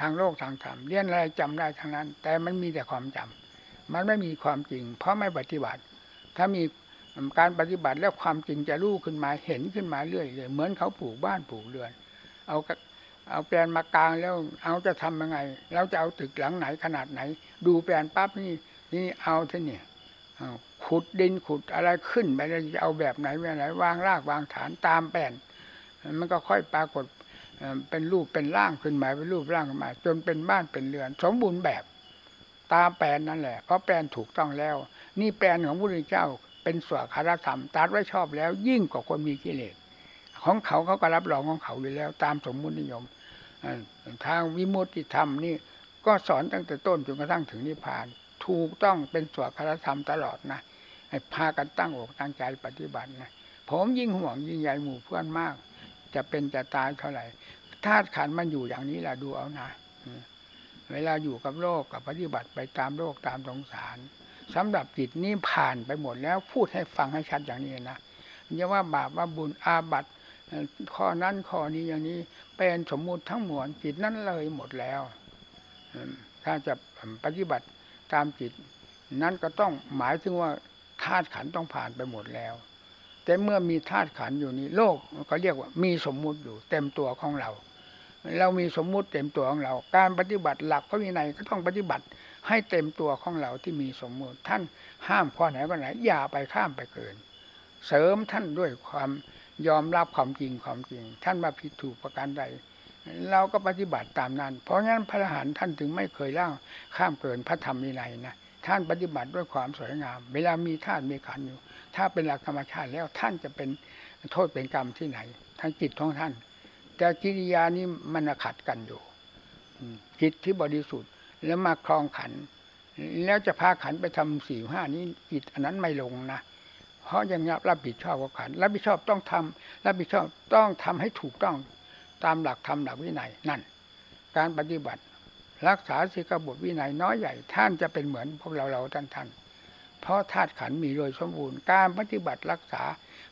ทางโลกทางธรรมเรียนอะไรจำได้ทั้งนั้น แต่มันมีแต่ความจำมันไม่มีความจริง เพราะไม่ปฏิบัติ ถ้ามีการปฏิบัติแล้วความจริงจะรู้ขึ้นมาเห็นขึ้นมาเรื่อยเลยเหมือนเขาปลูกบ้านปลูกเรือน เอาเอาแปลนมากลางแล้วเอาจะทํำยังไง เราจะเอาตึกหลังไหนขนาดไหน ดูแปลนปั๊บนี่นี่เอาเท่านี่ขุดดินขุดอะไรขึ้นไปแล้วจะเอาแบบไหนแบบไหนวางรากวางฐานตามแปลนมันก็ค่อยปรากฏเป็นรูปเป็นร่างขึ้นมาเป็นรูปร่างขึ้นมา จนเป็นบ้านเป็นเรือน สมบูรณ์แบบตามแปลนนั่นแหละเพราะแปลนถูกต้องแล้ว นี่แปลนของพระพุทธเจ้าเป็นสวดคารธรรมตัดไว้ชอบแล้ว ยิ่งกว่าคนมีกิเลสของเขาเขาก็รับรองของเขาอยู่แล้ว ตามสมมุตินิยมทางวิมุตติธรรมนี่ก็สอนตั้งแต่ต้นจนกระทั่งถึงนิพพาน ถูกต้องเป็นสวดคารธรรมตลอดนะให้พากันตั้งอกตั้งใจปฏิบัตินะผมยิ่งห่วงยิ่งใหญ่หมู่เพื่อนมาก จะเป็นจะตายเท่าไหร่ธาตุขันมันอยู่อย่างนี้แหละดูเอานะเวลาอยู่กับโลกกับปฏิบัติไปตามโลกตามสงสาร สำหรับจิตนี้ผ่านไปหมดแล้วพูดให้ฟังให้ชัดอย่างนี้นะอย่าว่าบาปว่าบุญอาบัตข้อนั้นข้อนี้อย่างนี้เป็นสมมุติทั้งมวลจิตนั้นเลยหมดแล้ว ถ้าจะปฏิบัติตามจิต นั้นก็ต้องหมายถึงว่าธาตุขันต้องผ่านไปหมดแล้ว แต่เมื่อมีธาตุขันอยู่นี้ โลกก็เรียกว่ามีสมมุติอยู่ เต็มตัวของเรา เรามีสมมุติเต็มตัวของเรา การปฏิบัติหลักพระวินัยก็ต้องปฏิบัติ ให้เต็มตัวของเราที่มีสมมติท่านห้ามข้อไหนก็ไหนอย่าไปข้ามไปเกิน เสริมท่านด้วยความยอมรับความจริงความจริง ท่านมาผิดถูกประการใด เราก็ปฏิบัติตามนั้น เพราะงั้นพระอรหันต์ท่านถึงไม่เคยล่างข้ามเกินพระธรรมวินัยนะท่านปฏิบัติด้วยความสวยงาม เวลามีธาตุมีขันอยู่ ถ้าเป็นหลักธรรมชาติแล้วท่านจะเป็นโทษเป็นกรรมที่ไหนทางจิตของท่าน แต่กิริยานี้มันขัดกันอยู่จิตที่บริสุทธิ์ แล้วมาครองขัน แล้วจะพาขันไปทำสี่ห้านี้จิตอันนั้นไม่ลงนะเพราะยังรับผิดชอบกับขันรับผิดชอบต้องทำรับผิดชอบต้องทำให้ถูกต้องตามหลักธรรมหลักวินัยนั่น การปฏิบัติ รักษาศีลบทวินัยน้อยใหญ่ท่านจะเป็นเหมือนพวกเราเราท่านท่านเพราะธาตุขันมีโดยสมบูรณ์ การปฏิบัติรักษา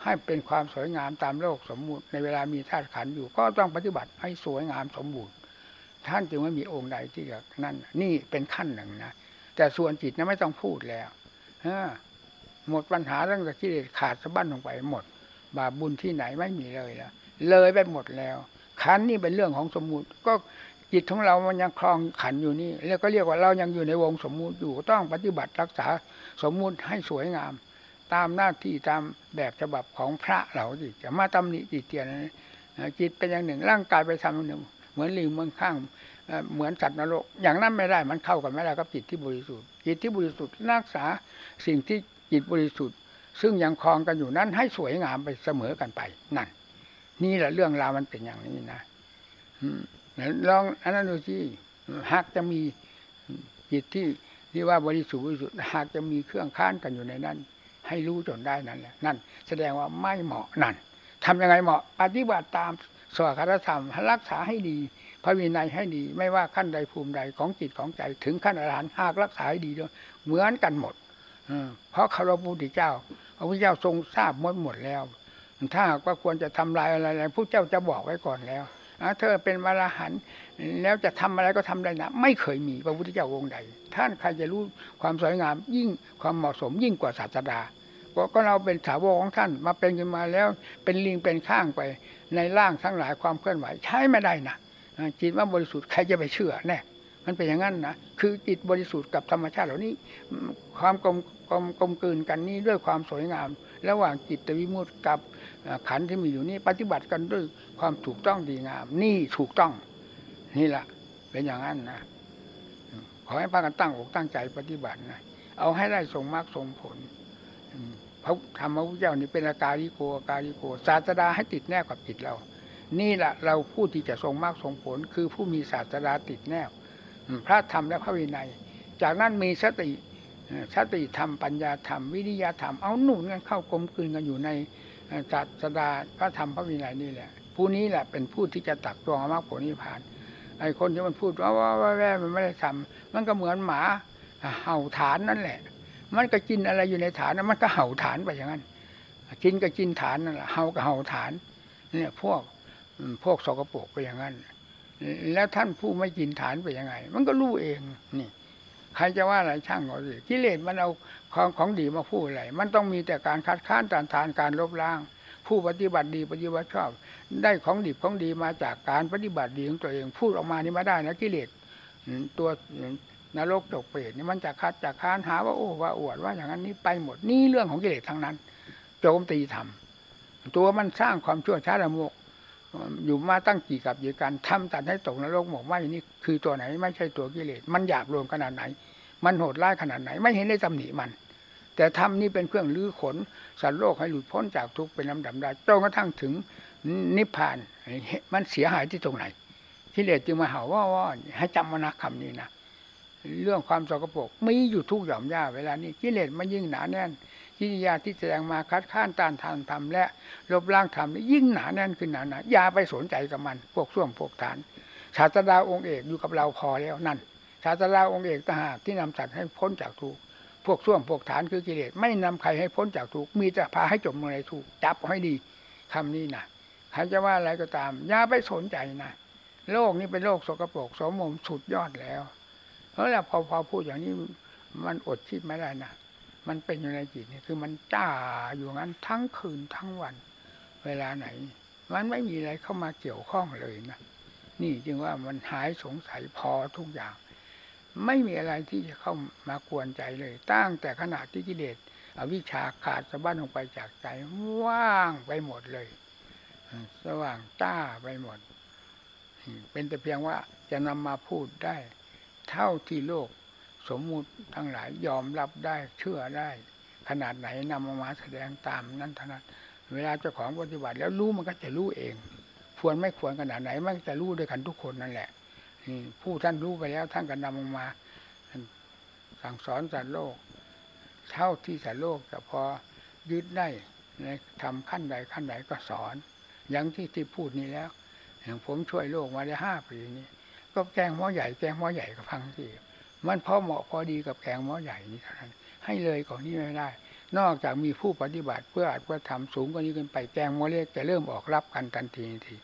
ให้เป็นความสวยงามตามโลกสมบูรณ์ในเวลามีธาตุขันอยู่ก็ต้องปฏิบัติให้สวยงามสมบูรณ์ ท่านจึงไม่มีองค์ใดที่จะนั่น นี่เป็นขั้นหนึ่งนะแต่ส่วนจิตนั้นไม่ต้องพูดแล้วหมดปัญหาเรื่องกิเลสขาดสะบั้นลงไปหมด บาปบุญที่ไหนไม่มีเลยแล้วเลยไปหมดแล้ว ขันนี่เป็นเรื่องของสมมุติ ก็จิตของเรามันยังคลองขันอยู่นี่แล้วก็เรียกว่าเรายังอยู่ในวงสมมุติอยู่ต้องปฏิบัติรักษาสมมุติให้สวยงาม ตามหน้าที่ตามแบบฉบับของพระเราสิจะมาตำหนิติเตียนนะจิตเป็นอย่างหนึ่งร่างกายไปทำอย่างหนึ่ง เหมือนลิงเหมือนข้างเหมือนสัตว์นรก อย่างนั้นไม่ได้มันเข้ากันไม่ได้กับจิตที่บริสุทธิ์จิตที่บริสุทธิ์รักษาสิ่งที่จิตบริสุทธิ์ ซึ่งยังคลองกันอยู่นั้นให้สวยงามไปเสมอกันไปนั่น นี่แหละเรื่องราวมันเป็นอย่างนี้นะลองอันนั้นดูสิหากจะมีจิตที่ที่ว่าบริสุทธิ์บริสุทธิ์หากจะมีเครื่องค้านกันอยู่ในนั้น ให้รู้จนได้นั่นแหละนั่น แสดงว่าไม่เหมาะนั่นทำยังไงเหมาะ ปฏิบัติตาม สวดคารธรรมรักษาให้ดี พระวินัยให้ดี ไม่ว่าขั้นใดภูมิใดของจิตของใจ ถึงขั้นอรหันต์หากรักษาให้ดีด้วยเหมือนกันหมดเพราะคารพระพุทธเจ้าพระพุทธเจ้าทรงทราบหมดหมดแล้ว ถ้าหากว่าควรจะทำลายอะไรอะไรพระเจ้าจะบอกไว้ก่อนแล้วเธอเป็นอรหันต์แล้วจะทำอะไรก็ทำได้นะ ไม่เคยมีพระพุทธเจ้าองค์ใด ท่านใครจะรู้ความสวยงามยิ่งความเหมาะสมยิ่งกว่าศาสดา ก็ก็เราเป็นสาวกของท่าน มาเป็นกันมาแล้วเป็นลิงเป็นข้างไป ในร่างทั้งหลายความเคลื่อนไหวใช้ไม่ได้นะจิตว่าบริสุทธิ์ใครจะไปเชื่อแน่มันเป็นอย่างนั้นนะคือจิตบริสุทธิ์กับธรรมชาติเหล่านี้ ความกลมกลมกลมกลืนกันนี้ด้วยความสวยงาม ระหว่างจิตวิมุตติกับขันที่มีอยู่นี้ปฏิบัติกันด้วยความถูกต้องดีงาม นี่ถูกต้อง นี่แหละเป็นอย่างนั้นนะขอให้พากันตั้งอกตั้งใจปฏิบัตินะเอาให้ได้ทรงมรรคทรงผล พระธรรมพระพุทธเจ้านี่เป็นอาการิโกอาการิโก ศาสดาให้ติดแนบกับจิตเรา นี่แหละเราผู้ที่จะทรงมรรคทรงผล คือผู้มีศาสดาติดแนบพระธรรมและพระวินัย จากนั้นมีสติสติธรรมปัญญาธรรม วิริยะธรรมเอาหนุนกันเข้ากลมกลืนกันอยู่ในศาสดาพระธรรมพระวินัยนี่แหละ ผู้นี้แหละเป็นผู้ที่จะตักตวงเอามรรคผลนิพพาน ไอ้คนที่มันพูดว่าว่าว่าแว่มันไม่ได้ทำมันก็เหมือนหมาเห่าฐานนั่นแหละ มันก็กินอะไรอยู่ในฐานนะมันก็เห่าฐานไปอย่างนั้น กินก็กินฐานนั่นแหละเห่าก็เห่าฐานเนี่ยพวกพวกสกปรกไปอย่างนั้น แล้วท่านผู้ไม่กินฐานไปยังไง มันก็รู้เองนี่ใครจะว่าอะไรช่างก็สิกิเลสมันเอาของของดีมาพูดอะไรมันต้องมีแต่การคัดค้านต้านทานการลบล้าง ผู้ปฏิบัติดีปฏิบัติชอบ ได้ของดีของดีมาจากการปฏิบัติดีของตัวเอง พูดออกมานี่มาได้นะกิเลสตัว นรกตกเปรตนี่มันจะคัดจะค้านหาว่าโอ้ว่าอวดว่าอย่างนั้นนี่ไปหมดนี่เรื่องของกิเลสทั้งนั้น โจมตีธรรมตัวมันสร้างความชั่วช้าละโมกอยู่มาตั้งกี่กับกี่การทำตัดให้ตกนรกหมกไหมนี่คือตัวไหนไม่ใช่ตัวกิเลสมันหยาบรวมขนาดไหน มันโหดร้ายขนาดไหน ไม่เห็นได้ตำหนิมัน แต่ธรรมนี่เป็นเครื่องลื้อขนสัตว์โลกให้หลุดพ้นจากทุกข์เป็นลำดับได้จนกระทั่งถึงนิพพานมันเสียหายที่ตรงไหนกิเลสจึงมาเห่าว่าว่าให้จำมานะคำนี้นะ เรื่องความสกปรกมีอยู่ทุกหย่อมย่าเวลานี้กิเลสมันยิ่งหนาแน่นกิริยาที่แสดงมาคัดค้านต้านทานธรรมและลบล้างธรรมนี่ยิ่งหนาแน่นขึ้นหนาหนาอย่าไปสนใจกับมัน พวกส่วมพวกฐาน ศาสดาองค์เอกอยู่กับเราพอแล้วนั่น ศาสดาองค์เอกต่างหากที่นำสัตว์ให้พ้นจากทุกข์พวกส่วมพวกฐานคือกิเลสไม่นำใครให้พ้นจากทุกข์มีแต่พาให้จมลงในทุกข์จับให้ดีคำนี้นะใครจะว่าอะไรก็ตามอย่าไปสนใจนะโลกนี้เป็นโลกสกปรกสมมสุดยอดแล้ว แล้วพอพอพูดอย่างนี้มันอดคิดไม่ได้นะมันเป็นอยู่ในจิตนี่คือมันจ้าอยู่งั้นทั้งคืนทั้งวัน เวลาไหน มันไม่มีอะไรเข้ามาเกี่ยวข้องเลยนะนี่จึงว่ามันหายสงสัยพอทุกอย่าง ไม่มีอะไรที่จะเข้ามากวนใจเลย ตั้งแต่ขนาดที่กิเลสอวิชชาขาดสะบั้นลงไปจากใจว่างไปหมดเลย สว่างจ้าไปหมด เป็นแต่เพียงว่าจะนำมาพูดได้ เท่าที่โลก สมมุติทั้งหลายยอมรับได้เชื่อได้ ขนาดไหนนำมามาแสดงตามนั้นเท่านั้นเวลาเจ้าของปฏิบัติแล้วรู้มันก็จะรู้เอง ควรไม่ควรขนาดไหนมันจะรู้ด้วยกันทุกคนนั่นแหละผู้ท่านรู้ไปแล้วท่านก็นำออกมาสั่งสอนสัตว์โลก เท่าที่สัตว์โลกจะพอยึดได้ในทำขั้นใดขั้นใดก็สอน อย่างที่ที่พูดนี้แล้วอย่างผมช่วยโลกมาได้ห้าปีนี้ ก็แกงหม้อใหญ่แกงหม้อใหญ่ก็ฟังสิมันพอเหมาะพอดีกับแกงหม้อใหญ่นี้เท่านั้นให้เลยกว่านี้ไม่ได้ นอกจากมีผู้ปฏิบัติเพื่ออาจเพื่อทำสูงกว่านี้ขึ้นไปแกงหม้อเล็กจะเริ่มออกรับกันทันทีที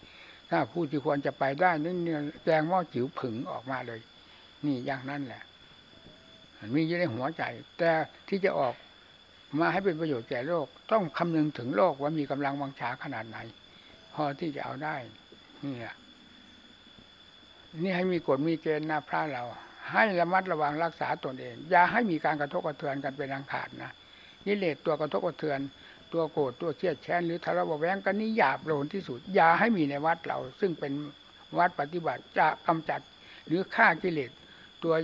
ถ้าผู้ที่ควรจะไปได้นี่นี่แกงหม้อจิ๋วผึ่งออกมาเลย นี่อย่างนั้นแหละมีอยู่ในหัวใจ แต่ที่จะออกมาให้เป็นประโยชน์แก่โลก ต้องคำนึงถึงโลกว่ามีกำลังวังชาขนาดไหน พอที่จะเอาได้นี่แหละ นี่ให้มีกฎมีเกณฑ์นะพระเรา ให้ระมัดระวังรักษาตนเอง อย่าให้มีการกระทบกระเทือนกันเป็นอังขาดนะนิเลศตัวกระทบกระเทือน ตัวโกรธตัวเครียดแค้นหรือทะเลาะเบาะแว้งกันนี่หยาบโลนที่สุด อย่าให้มีในวัดเรา ซึ่งเป็นวัดปฏิบัติจะกำจัดหรือฆ่ากิเลสตัว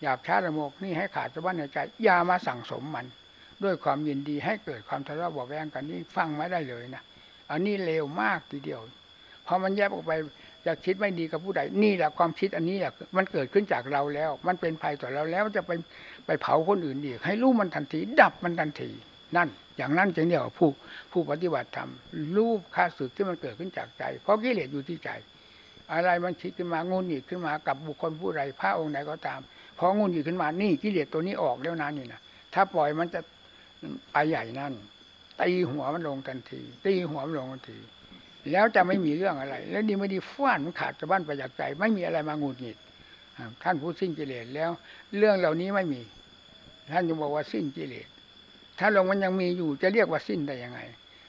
หยาบช้าระโมกนี่ให้ขาดสะบั้นในใจอย่ามาสั่งสมมัน ด้วยความยินดีให้เกิดความทะเลาะเบาะแว้งกันนี่ฟังไม่ได้เลยนะอันนี้เลวมากทีเดียวพอมันแยบออกไป จะคิดไม่ดีกับผู้ใดนี่แหละความคิดอันนี้แหละมันเกิดขึ้นจากเราแล้ว มันเป็นภัยต่อเราแล้วจะไปไปเผาคนอื่นอีกให้รู้มันทันที ดับมันทันทีนั่น อย่างนั้นจึงเรียกว่าผู้ผู้ปฏิบัติธรรมรู้ค่าศึกที่มันเกิดขึ้นจากใจ เพราะกิเลสอยู่ที่ใจ อะไรมันคิดขึ้นมางุนหงิดขึ้นมากับบุคคลผู้ใดพระองค์ไหนก็ตามพองุนหงิดขึ้นมานี่กิเลสตัวนี้ออกแล้วนะนี่นะถ้าปล่อยมันจะไปใหญ่นั่นตีหัวมันลงทันทีตีหัวมันลงทันที แล้วจะไม่มีเรื่องอะไร แล้วดีไม่ดีฟ้านมันขาดจากบ้านไปจากใจ ไม่มีอะไรมางูดหงิดท่านผู้สิ้นกิเลสแล้ว เรื่องเหล่านี้ไม่มี ท่านจะบอกว่าสิ้นกิเลส ถ้าลงมันยังมีอยู่จะเรียกว่าสิ้นได้ยังไง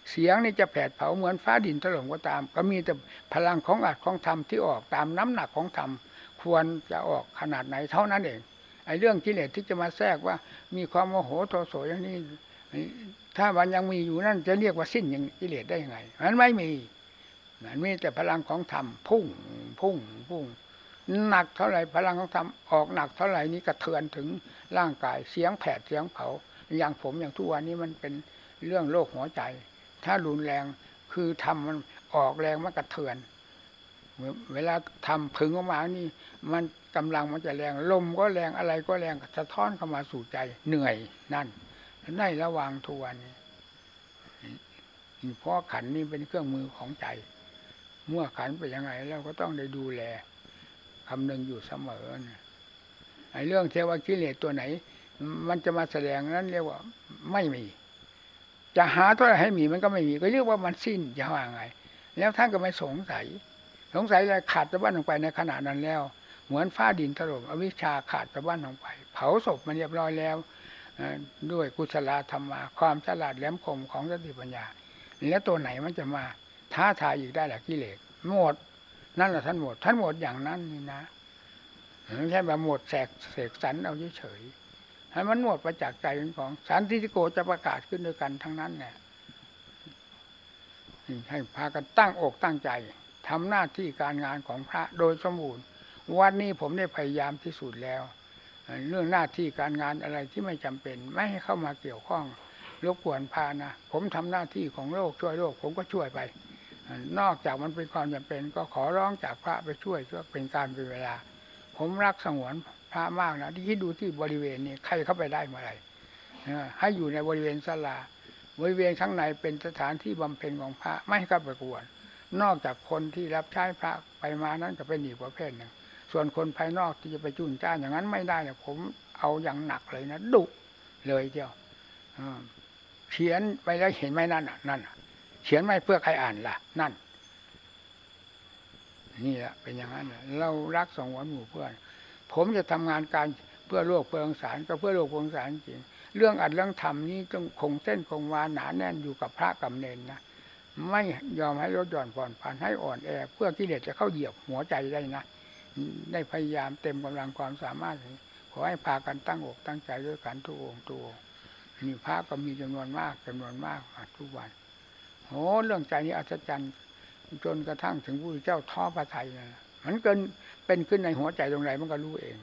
เสียงนี่จะแผดเผาเหมือนฟ้าดินถล่มก็ตาม ก็มีแต่พลังของอัดของธรรมที่ออกตามน้ำหนักของธรรมควรจะออกขนาดไหนเท่านั้นเองไอ้เรื่องกิเลสที่จะมาแทรกว่ามีความโมโหโทโสอย่างนี้ถ้ามันยังมีอยู่นั่นจะเรียกว่าสิ้นอย่างกิเลสได้ยังไงมันไม่มี มันมีแต่พลังของธรรมพุ่งพุ่งพุ่งหนักเท่าไหร่พลังของธรรมออกหนักเท่าไหร่นี้กระเทือนถึงร่างกายเสียงแผดเสียงเผาอย่างผมอย่างทุกวันนี้มันเป็นเรื่องโรคหัวใจ ถ้ารุนแรงคือทำมันออกแรงมันกระเทือน เวลาทำพึงออกมานี่ มันกำลังมันจะแรงลมก็แรงอะไรก็แรงสะท้อนเข้ามาสู่ใจเหนื่อยนั่นในระวังทุกวันนี้เพราะขันนี่เป็นเครื่องมือของใจ เมื่อขันเป็นยังไงเราก็ต้องได้ดูแลคำนึงอยู่เสมอนะไอ้เรื่องเทวกิเลสตัวไหน มันจะมาแสดงนั้นเรียกว่าไม่มี จะหาตัวไหนให้มีมันก็ไม่มี ก็เรียกว่ามันสิ้นจะว่าไง แล้วท่านก็ไม่สงสัย สงสัยอะไรขาดตะบ้านลงไปในขณะนั้นแล้ว เหมือนฟ้าดินถล่มอวิชชาขาดตะบ้านลงไป เผาศพมันเรียบร้อยแล้วด้วยกุศลธรรมะความฉลาดแหลมคมของสติปัญญา แล้วตัวไหนมันจะมา ท้าทายอีกได้หรือกิเลสหมด นั่นแหละท่านหมด ท่านหมดอย่างนั้นนี่นะไม่ใช่แบบหมดแสกเสกสรรเอาเฉยๆให้มันหมดไปจากใจของสันติโกจะประกาศขึ้นด้วยกันทั้งนั้นเนี่ยให้พากันตั้งอกตั้งใจทำหน้าที่การงานของพระโดยสมบูรณ์วันนี้ผมได้พยายามที่สุดแล้ว เรื่องหน้าที่การงานอะไรที่ไม่จำเป็น ไม่ให้เข้ามาเกี่ยวข้องรบกวนพานะ ผมทำหน้าที่ของโลกช่วยโลก ผมก็ช่วยไป นอกจากมันเป็นความจำเป็น ก็ขอร้องจากพระไปช่วยช่วยเป็นการเป็นเวลา ผมรักสงวนพระมากนะที่คิดดูที่บริเวณนี้ใครเข้าไปได้เมื่อไหร่ให้อยู่ในบริเวณศาลาบริเวณข้างในเป็นสถานที่บำเพ็ญของพระไม่ให้เข้าไปกวน นอกจากคนที่รับใช้พระไปมานั้นจะเป็นอีกประเภทหนึ่งส่วนคนภายนอกที่จะไปจุนจ้านอย่างนั้นไม่ได้เนี่ยผมเอาอย่างหนักเลยนะดุเลยเดียวเขียนไปแล้วเห็นไหมนั่นอะนั่น เขียนไม่เพื่อใครอ่านล่ะ นั่น นี่แหละเป็นอย่างนั้นเรารักสองวันหมู่เพื่อน ผมจะทำงานการเพื่อโลกเพื่อสงสารก็เพื่อโลกเพื่องสารจริงเรื่องอัดเรื่องทำนี้ต้องคงเส้นคงวาหนาแน่นอยู่กับพระกับเนนนะไม่ยอมให้ลดหย่อนผ่อนผันให้อ่อนแอ เพื่อกิเลสจะเข้าเหยียบหัวใจได้นะได้พยายามเต็มกำลังความสามารถขอให้พากันตั้งอกตั้งใจด้วยกันทุกองทุกองนี่พระก็มีจำนวนมากจำนวนมากทุกวัน โอ้เรื่องใจนี้อัศจรรย์จนกระทั่งถึงผู้เจ้าท้อพระไทยนะมันเกินเป็นขึ้นในหัวใจตรงไหนมันก็รู้เอง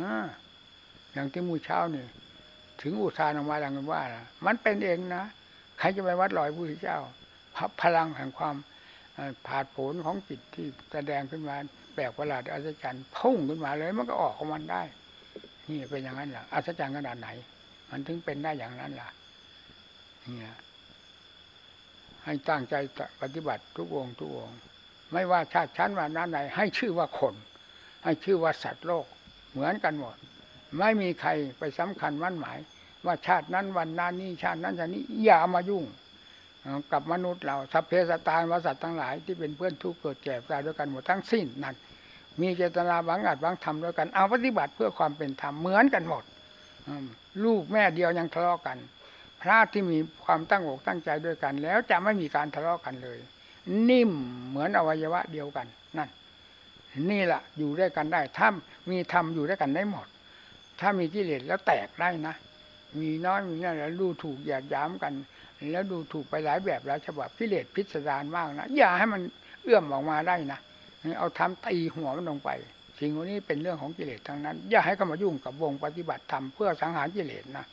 ฮะอย่างที่มูเช้านี่ถึงอุทานออกมาดังกันว่านะมันเป็นเองนะใครจะไปวัดลอยผู้เจ้าพพลังแห่งความเอ่อผาดโผนของจิตที่แสดงขึ้นมาแปลกประหลาดอัศจรรย์พุ่งขึ้นมาเลย มันก็ออกของมันได้ นี่เป็นอย่างนั้นแหละอัศจรรย์ขนาดไหน มันถึงเป็นได้อย่างนั้นล่ะเนี่ย ให้ตั้งใจปฏิบัติทุกวงทุกวง ไม่ว่าชาติชั้นวรรณะไหนให้ชื่อว่าคน ให้ชื่อว่าสัตว์โลก เหมือนกันหมด ไม่มีใครไปสำคัญมั่นหมาย ว่าชาตินั้นวันนั้นนี้ชาตินั้นชาตินี้อย่ามายุ่งกับมนุษย์เราสัพเพสตตานวสัตว์ทั้งหลายที่เป็นเพื่อนทุกข์เกิดแก่ตายด้วยกันหมดทั้งสิ้นนั่นมีเจตนาหวังอัดหวังทำด้วยกันเอาปฏิบัติเพื่อความเป็นธรรมเหมือนกันหมดลูกแม่เดียวยังทะเลาะกัน พระที่มีความตั้งอกตั้งใจด้วยกัน แล้วจะไม่มีการทะเลาะกันเลย นิ่มเหมือนอวัยวะเดียวกันนั่นนี่แหละอยู่ด้วยกันได้ถ้ามีธรรมอยู่ด้วยกันได้หมด ถ้ามีกิเลสแล้วแตกได้นะมีน้อยมีน้อยแล้วดูถูกหยาดยามกัน แล้วดูถูกไปหลายแบบหลายฉบับกิเลสพิสดารมากนะอย่าให้มันเอื้อมออกมาได้นะเอาทำตีหัวมันลงไปสิ่งนี้เป็นเรื่องของกิเลสทั้งนั้น อย่าให้เข้ามายุ่งกับวงปฏิบัติธรรมเพื่อสังหารกิเลสนะ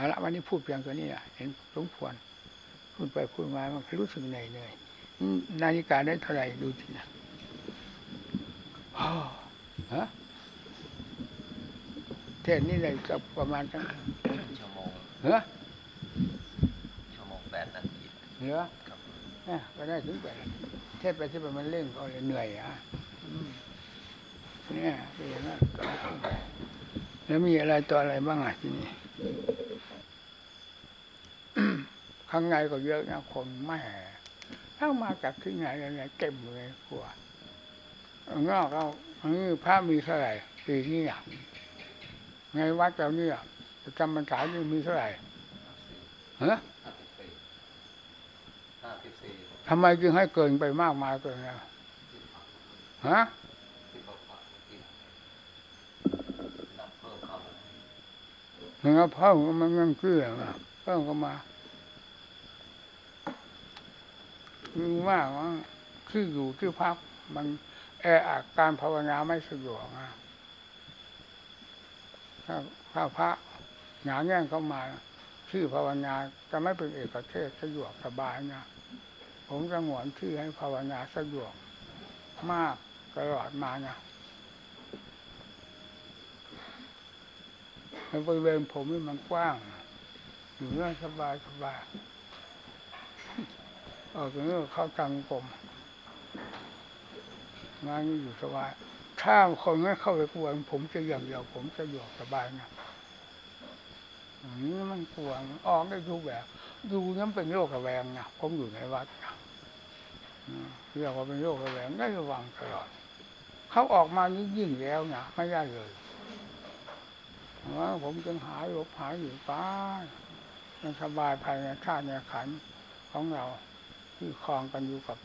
เอาละวันนี้พูดเพียงตัวนี้นะเห็นสมควรพูดไปพูดมามันรู้สึกเหนื่อยเหนื่อยอืมนาฬิกาได้เท่าไหร่ดูทีนะอ้าวฮะเทศนี่เลยกับประมาณสักชั่วโมงเหรอชั่วโมงแปดนาทีเหรอครับเนี่ยก็ได้ถึงไปเทศไปที่ไปมันเร่งก็เลยเหนื่อยอะอืมเนี่ยเป็นอย่างนั้นแล้วมีอะไรต่ออะไรบ้างอะที่นี่ ข้างในก็เยอะนะคนแม่ถ้ามาจากที่ไหนอะไรเต็มเลยกลัวเอางอกเอาอันนี้พระมีเท่าไหร่สี่ที่อะในวัดเราเนี่ยประจำพรรษานี่มีเท่าไหร่เฮ้อห้าสิบสี่ห้าสิบสี่ทำไมจึงให้เกินไปมากมายเกินแล้วฮะที่เขาฝากที่นับเพิ่มเข้ามามันก็เพิ่มมันยังเกลือมาเพิ่มก็มา คือว่าว่าที่อยู่ที่พักมันแออัดการภาวนาไม่สะดวกนะถ้าถ้าพระหนาแง่เข้ามาชื่อภาวนาจะไม่เป็นเอกเทศสะดวกสบายนะผมจะหวนชื่อให้ภาวนาสะดวกมากตลอดมานะบริเวณผมนี่มันกว้างอยู่เรื่อสบายสบาย ออกจากนี้เข้าจังกรมงานนี้อยู่สบายถ้าคนไม่เข้าไปกวนผมจะอย่างเดียว ผมจะอยู่สบายนะอย่างนี้มันกวนออกได้ทุกแบบดูนั้นเป็นโรคระแวงนะผมอยู่ในวัดนะเรียกว่าเป็นโรคระแวงได้ระวังตลอดเขาออกมานี่ยิ่งแล้วนะไม่ได้เลยว่าผมจึงหายหลบหายอยู่ป้ามันสบายภายในชาติในขันของเรา ที่คลองกันอยู่กับ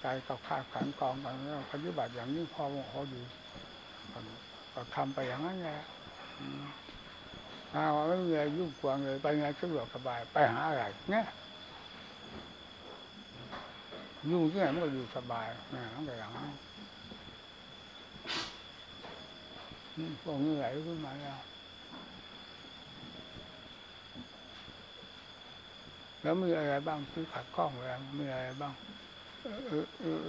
ใจกับข้าขันกองกันแล้วปฏิบัติอย่างนี้พอมพอดีก็ก็ทำไปอย่างนั้นแหละอืมถ้าวไม่มีอะไรยุ่งกวางเลยไปไงสะดวกสบายไปหาอะไรเนี่ยยู่งที่ไหนมันก็อยู่สบายนี่ยมันก็อย่างนั้นพวกนี้ไหลขึ้นมาแล้ว แล้วมีอะไรบ้างที่ขัดข้องแล้วมีอะไรบ้าง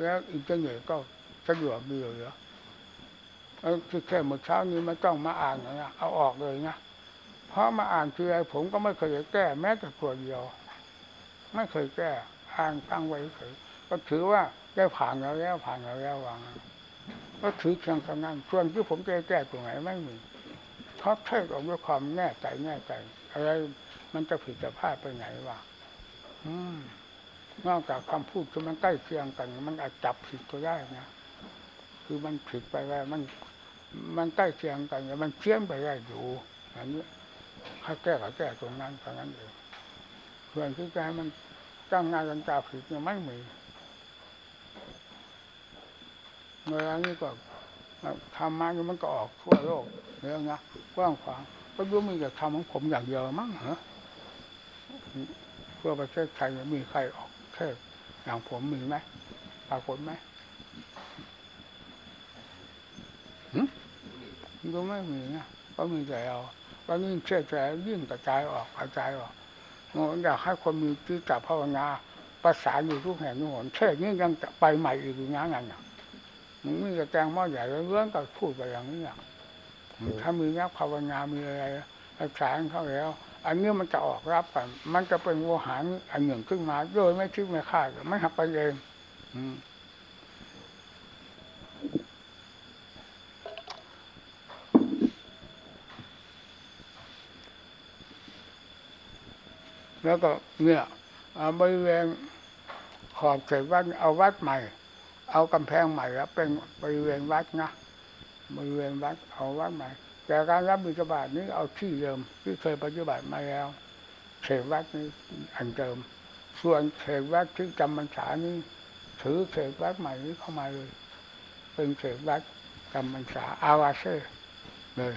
แล้วอินเทอร์เน็ตก็สะดวกดีเหรอเออที่แค่เมื่อเช้านี้ไม่ต้องมาอ่านนะเอาออกเลยนะเพราะมาอ่านทีไรผมก็ไม่เคยแก้ แม้แต่ตัวเดียว ไม่เคยแก้อ่านตั้งไว้เฉยก็ถือว่าได้ผ่านแล้วแล้วผ่านแล้วแล้ววางก็ถือเพียงเท่านั้นส่วนที่ผมจะแก้ตรงไหนไม่มีเพราะเทศออกด้วยความแน่ใจแน่ใจอะไรมันจะผิดจะพลาดไปไหนวะ นอกจากคำพูดที่มันใกล้เคียงกัน มันอาจจับผิดก็ได้นะคือมันผิดไปได้มัน มันใกล้เคียงกันแต่มันเพี้ยนไปได้อยู่อันนี้ถ้าแก้ก็แก้ตรงนั้นเท่านั้นเองส่วนที่จะให้มันจ้างงานกันตาผิดเนี่ยไม่มีเวลานี้ก็ทำมานี่มันก็ออกทั่วโลกเรื่องนะกว้างขวางก็รู้มีแต่ทำของผมอย่างเดียวมั้งเหรอ ทั่วประเทศไทยมีใครออกเทศอย่างผมมีไหมปรากฏไหมมันก็ไม่มีนะก็มีแต่เอาก็ยิ่งเชื่อใจยิ่งกระจายออกกระจายออกอยากให้คนมีที่จับภาวนาภาษาอยู่ทุกแห่งทุกหนเชื่ศนี้ยังไปใหม่อีกนะงั้นนะมึงมีแต่แตงม้อใหญ่เรื่องก็พูดไปอย่างนี้อะถ้ามีนักภาวนามีอะไรรักษาเขาแล้ว อันนี้มันจะออกรับกันมันจะเป็นโวหารอันหนึ่งขึ้นมาโดยไม่คิดไม่คาดไม่หักไปเองแล้วก็เนี่ยบริเวณขอบเขตวัดเอาวัดใหม่ เอากำแพงใหม่แล้วเป็นบริเวณวัดนะบริเวณวัดเอาวัดใหม่ แต่การรับบิณฑบาตนี้เอาที่เดิมที่เคยปฏิบัติมาแล้วเขตวัดนี้อันเดิม ส่วนเขตวัดที่จำพรรษานี้ถือเขตวัดใหม่นี้เข้ามาเลย เป็นเขตวัดจำพรรษาอาวาเซ่เลย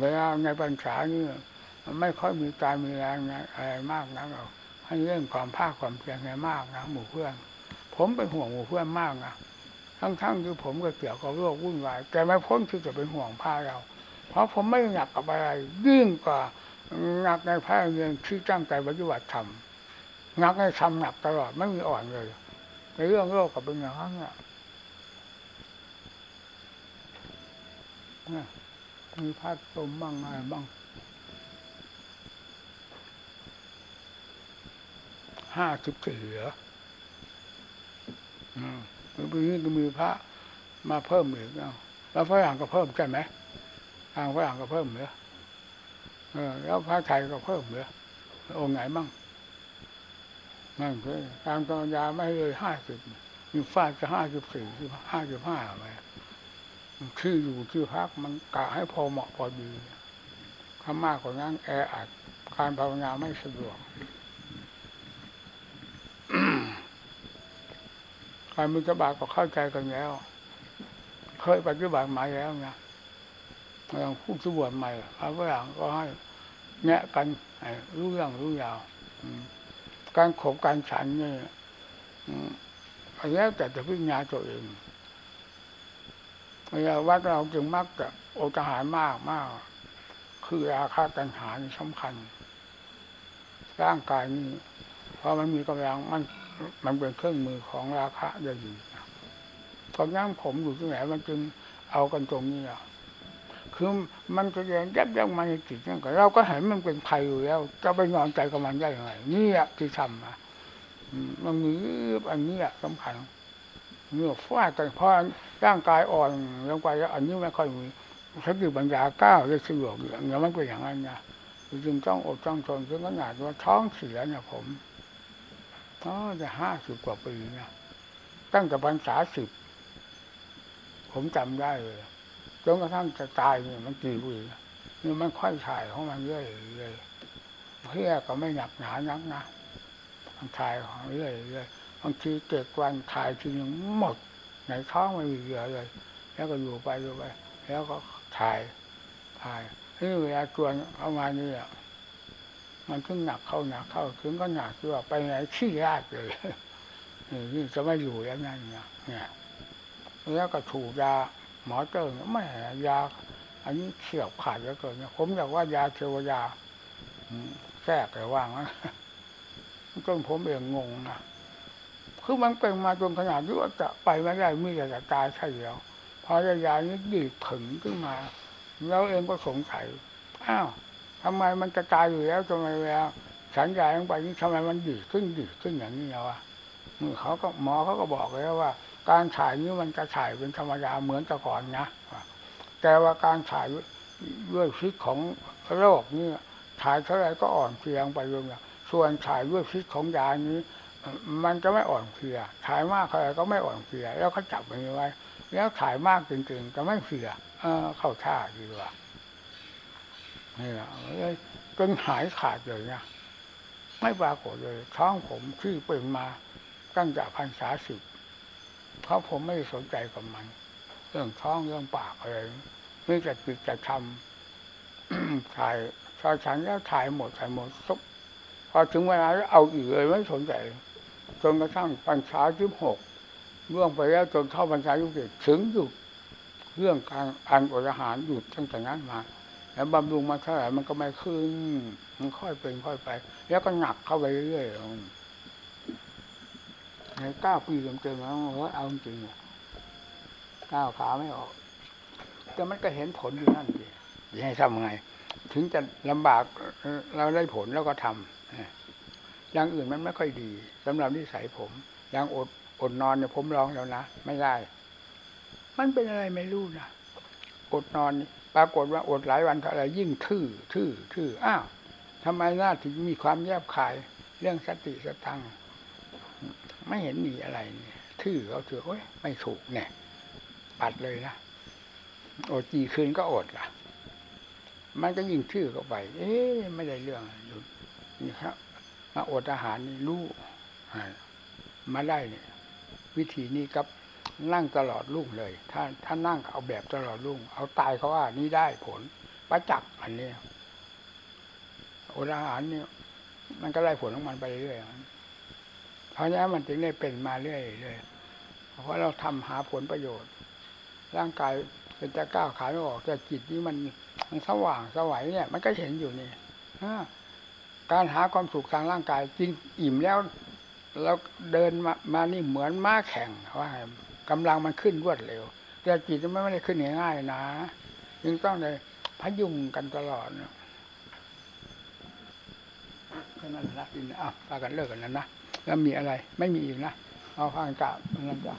เวลาในปัญษานี่มันไม่ค่อยมีการมีแรงอะไรมากนะเราให้เรื่องความภาคความเพียรให้มากนะหมู่เพื่อน ผมเป็นห่วงหมู่เพื่อนมากนะ ทั้งๆที่ผมก็เกี่ยวกับโรควุ่นวายแต่ไม่พ้นที่จะเป็นห่วงผ้าเรา เพราะผมไม่หนักกับอะไรยิ่งกว่าหนักในพระเรียนที่ตั้งใจปฏิบัติธรรมหนักในทำหนักตลอดไม่มีอ่อนเลยในเรื่องโรคกับเป็นอย่างนั้นอะเนี่ยมีพัดลมบ้างอะไรบ้างห้าสิบสี่เหรออืม ปีนี้ก็มีพระมาเพิ่มอีกแล้วแล้วฝรั่งก็เพิ่มใช่ไหมทางฝรั่งก็เพิ่มเหรอเออแล้วพระไทยก็เพิ่มเหรอองค์ไหนบ้างนั่นคือตามธรรมดาไม่เลยห้าสิบมีฟาดจะห้าสิบสี่ห้าสิบห้าไปที่ออยู่ที่อพักมันกะให้พอเหมาะพอดีถ้ามากกว่านั้นแออัดการภาวนาไม่สะดวก การมิจบาทก็เข้าใจกันแล้ว เคยปฏิบัติมาแล้วนะอย่างผู้ที่บวชใหม่พระฝรั่งก็ให้แงะกันรู้เรื่องรู้ยาวการขบการฉันเนี่ยอืมอันนี้แต่จะพิจารณาตัวเองเนี่ยวัดเราจึงมักจะโอทหารมากมาก คือราคาตัญหานี่สำคัญ ร่างกายนี้พราะมันมีกำลังมัน มันเป็นเครื่องมือของราคะได้ดีตอนนั้นผมอยู่ที่ไหนมันจึงเอากันตรงนี้อะคือมันก็ยังยับยั้งมาในจิตนั่นก็เราก็เห็นมันเป็นภัยอยู่แล้ว จะไปนอนใจกับมันได้ยังไงนี่อะที่ทำอะมันมีอันนี้อะสำคัญเนื้อฟาดกันเพราะร่างกายอ่อนลงไปแล้วอันนี้ไม่ค่อยมีสติปัญญาก้าวได้สะดวกอย่างนี้มันเป็นอย่างนั้นนะจึงต้องอดต้องทนถึงขนาดว่าท้องเสียเนี่ยผม อ๋อจะห้าสิบกว่าปีนะตั้งแต่พรรษาสิบผมจำได้เลยจนกระทั่งจะตายเนี่ยมันกี่ปีนี่มันค่อยถ่ายของมันเรื่อยเลยเพื่อก็ไม่หนักหนานักนะมันถ่ายของเรื่อยเรื่อยบางทีเจ็ดวันถ่ายทีหนึงหมดในท้องไม่มีเหลือเลย แล้วก็อยู่ไปอยู่ไป แล้วก็ถ่ายถ่ายนี่เวลาจวนเข้ามานี่อะ มันถึงหนักเข้าหนักเข้าถึงก็หนักที่ว่าไปไหนขี้ยากเลยนี่จะไม่อยู่แล้วนั่นเนี่ยเนี่ยแล้วก็ถูกยาหมอเติมไม่ยา อันนี้เขียวขาดแล้วเกินเนี่ยผมอยากว่ายาเทวยาแทรกแต่ว่างนะจนผมเองงงนะคือมันเป็นมาจนขนาดที่ว่าจะไปไม่ได้มีแต่จะตายใช่แล้วพอยายานี้ดีถึงขึ้นมาเราเองก็สงสัยอ้าว ทำไมมันจะตายอยู่แล้วทำไมเวลาฉันยาลงไปนี่ทำไมมันดีขึ้นดีขึ้นอย่างนี้วะอืมเขาก็หมอเขาก็บอกแล้วว่า การถ่ายนี้มันจะถ่ายเป็นธรรมดาเหมือนแต่ก่อนนะแต่ว่าการถ่ายด้วยพิษของโรคนี่ถ่ายเท่าไรก็อ่อนเพลียงไปเลยนะส่วนถ่ายด้วยพิษของยานี้ มันจะไม่อ่อนเพลียถ่ายมากเท่าไรก็ไม่อ่อนเพลียแล้วเขาจับมันไว้ แล้วถ่ายมากจริงๆก็ไม่เพลียเออเข้าท่าดีกว่านี่แหละ จนหายขาดเลยนะไม่ปรากฏเลยท้องผมที่เป็นมาตั้งแต่พันษาสิบเพราะผมไม่สนใจกับมัน เรื่องท้องเรื่องปากอะไรไม่จะติดจะทำถ่ายพอฉันแล้วถ่ายหมดถ่ายหมดซุบพอถึงเวลาแล้วเอาอีกเลยไม่สนใจจนกระทั่งปัญษาที่หกล่วงไปแล้วจนเข้าบรรษายุเกตถึงหยุดเรื่องการอ่านอดอาหารหยุดตั้งแต่นั้นมา แล้วบำรุงมาเท่าไหร่มันก็ไม่ขึ้น มันค่อยเป็นค่อยไป แล้วก็หนักเข้าไปเรื่อยๆในเก้าปีเต็มๆแล้วเอาจริงอะก้าวขาไม่ออก แต่มันก็เห็นผลอยู่นั่นสิจะให้ทำไง ถึงจะลำบากเราได้ผลแล้วก็ทำอย่างอื่นมันไม่ค่อยดีสำหรับนิสัยผม อย่างอดอดนอนเนี่ยผมร้องแล้วนะ ไม่ได้ มันเป็นอะไรไม่รู้นะ อดนอนนี่ ปรากฏว่าอดหลายวันเท่าไรยิ่งทื่อทื่อทื่ออ้าวทำไมหน้าถึงมีความแยบคายเรื่องสติสตังไม่เห็นมีอะไรเนี่ยทื่อเขาเถือะโอ้ยไม่ถูกเนี่ยปัดเลยนะอดกี่คืนก็อดล่ะ มันก็ยิ่งทื่อเข้าไป เอ๊ะไม่ได้เรื่องหยุดนี่ครับ มาอดอาหารนี่รู้มาได้เนี่ย วิธีนี้กับ นั่งตลอดรุ่งเลย ถ้าถ้านั่งเอาแบบตลอดรุ่ง เอาตายเขาว่านี่ได้ผลประจักษ์อันนี้ยอดอาหารนี่มันก็ได้ผลของมันไปเรื่อยๆเพราะนั้มันจึงได้เป็นมาเรื่อยเลยเพราะเราทำหาผลประโยชน์ ร่างกายเป็นจะก้าวขาไม่ออกแต่จิตนี้มันมันสว่างสวัยเนี่ย มันก็เห็นอยู่นี่การหาความสุขทางร่างกายจริงอิ่มแล้ว แล้วเดินมามานี่เหมือนม้าแข่งว่าไง กำลังมันขึ้นรวดเร็ว แต่จิตมันไม่ได้ขึ้นง่ายๆนะจึงต้องเลยพยุงกันตลอดนะแค่นั้นนะอินอะพากันเลิกกันแล้วนะแล้วมีอะไร ไม่มีอีกนะเอาฟังกลับนั่นจ้ะ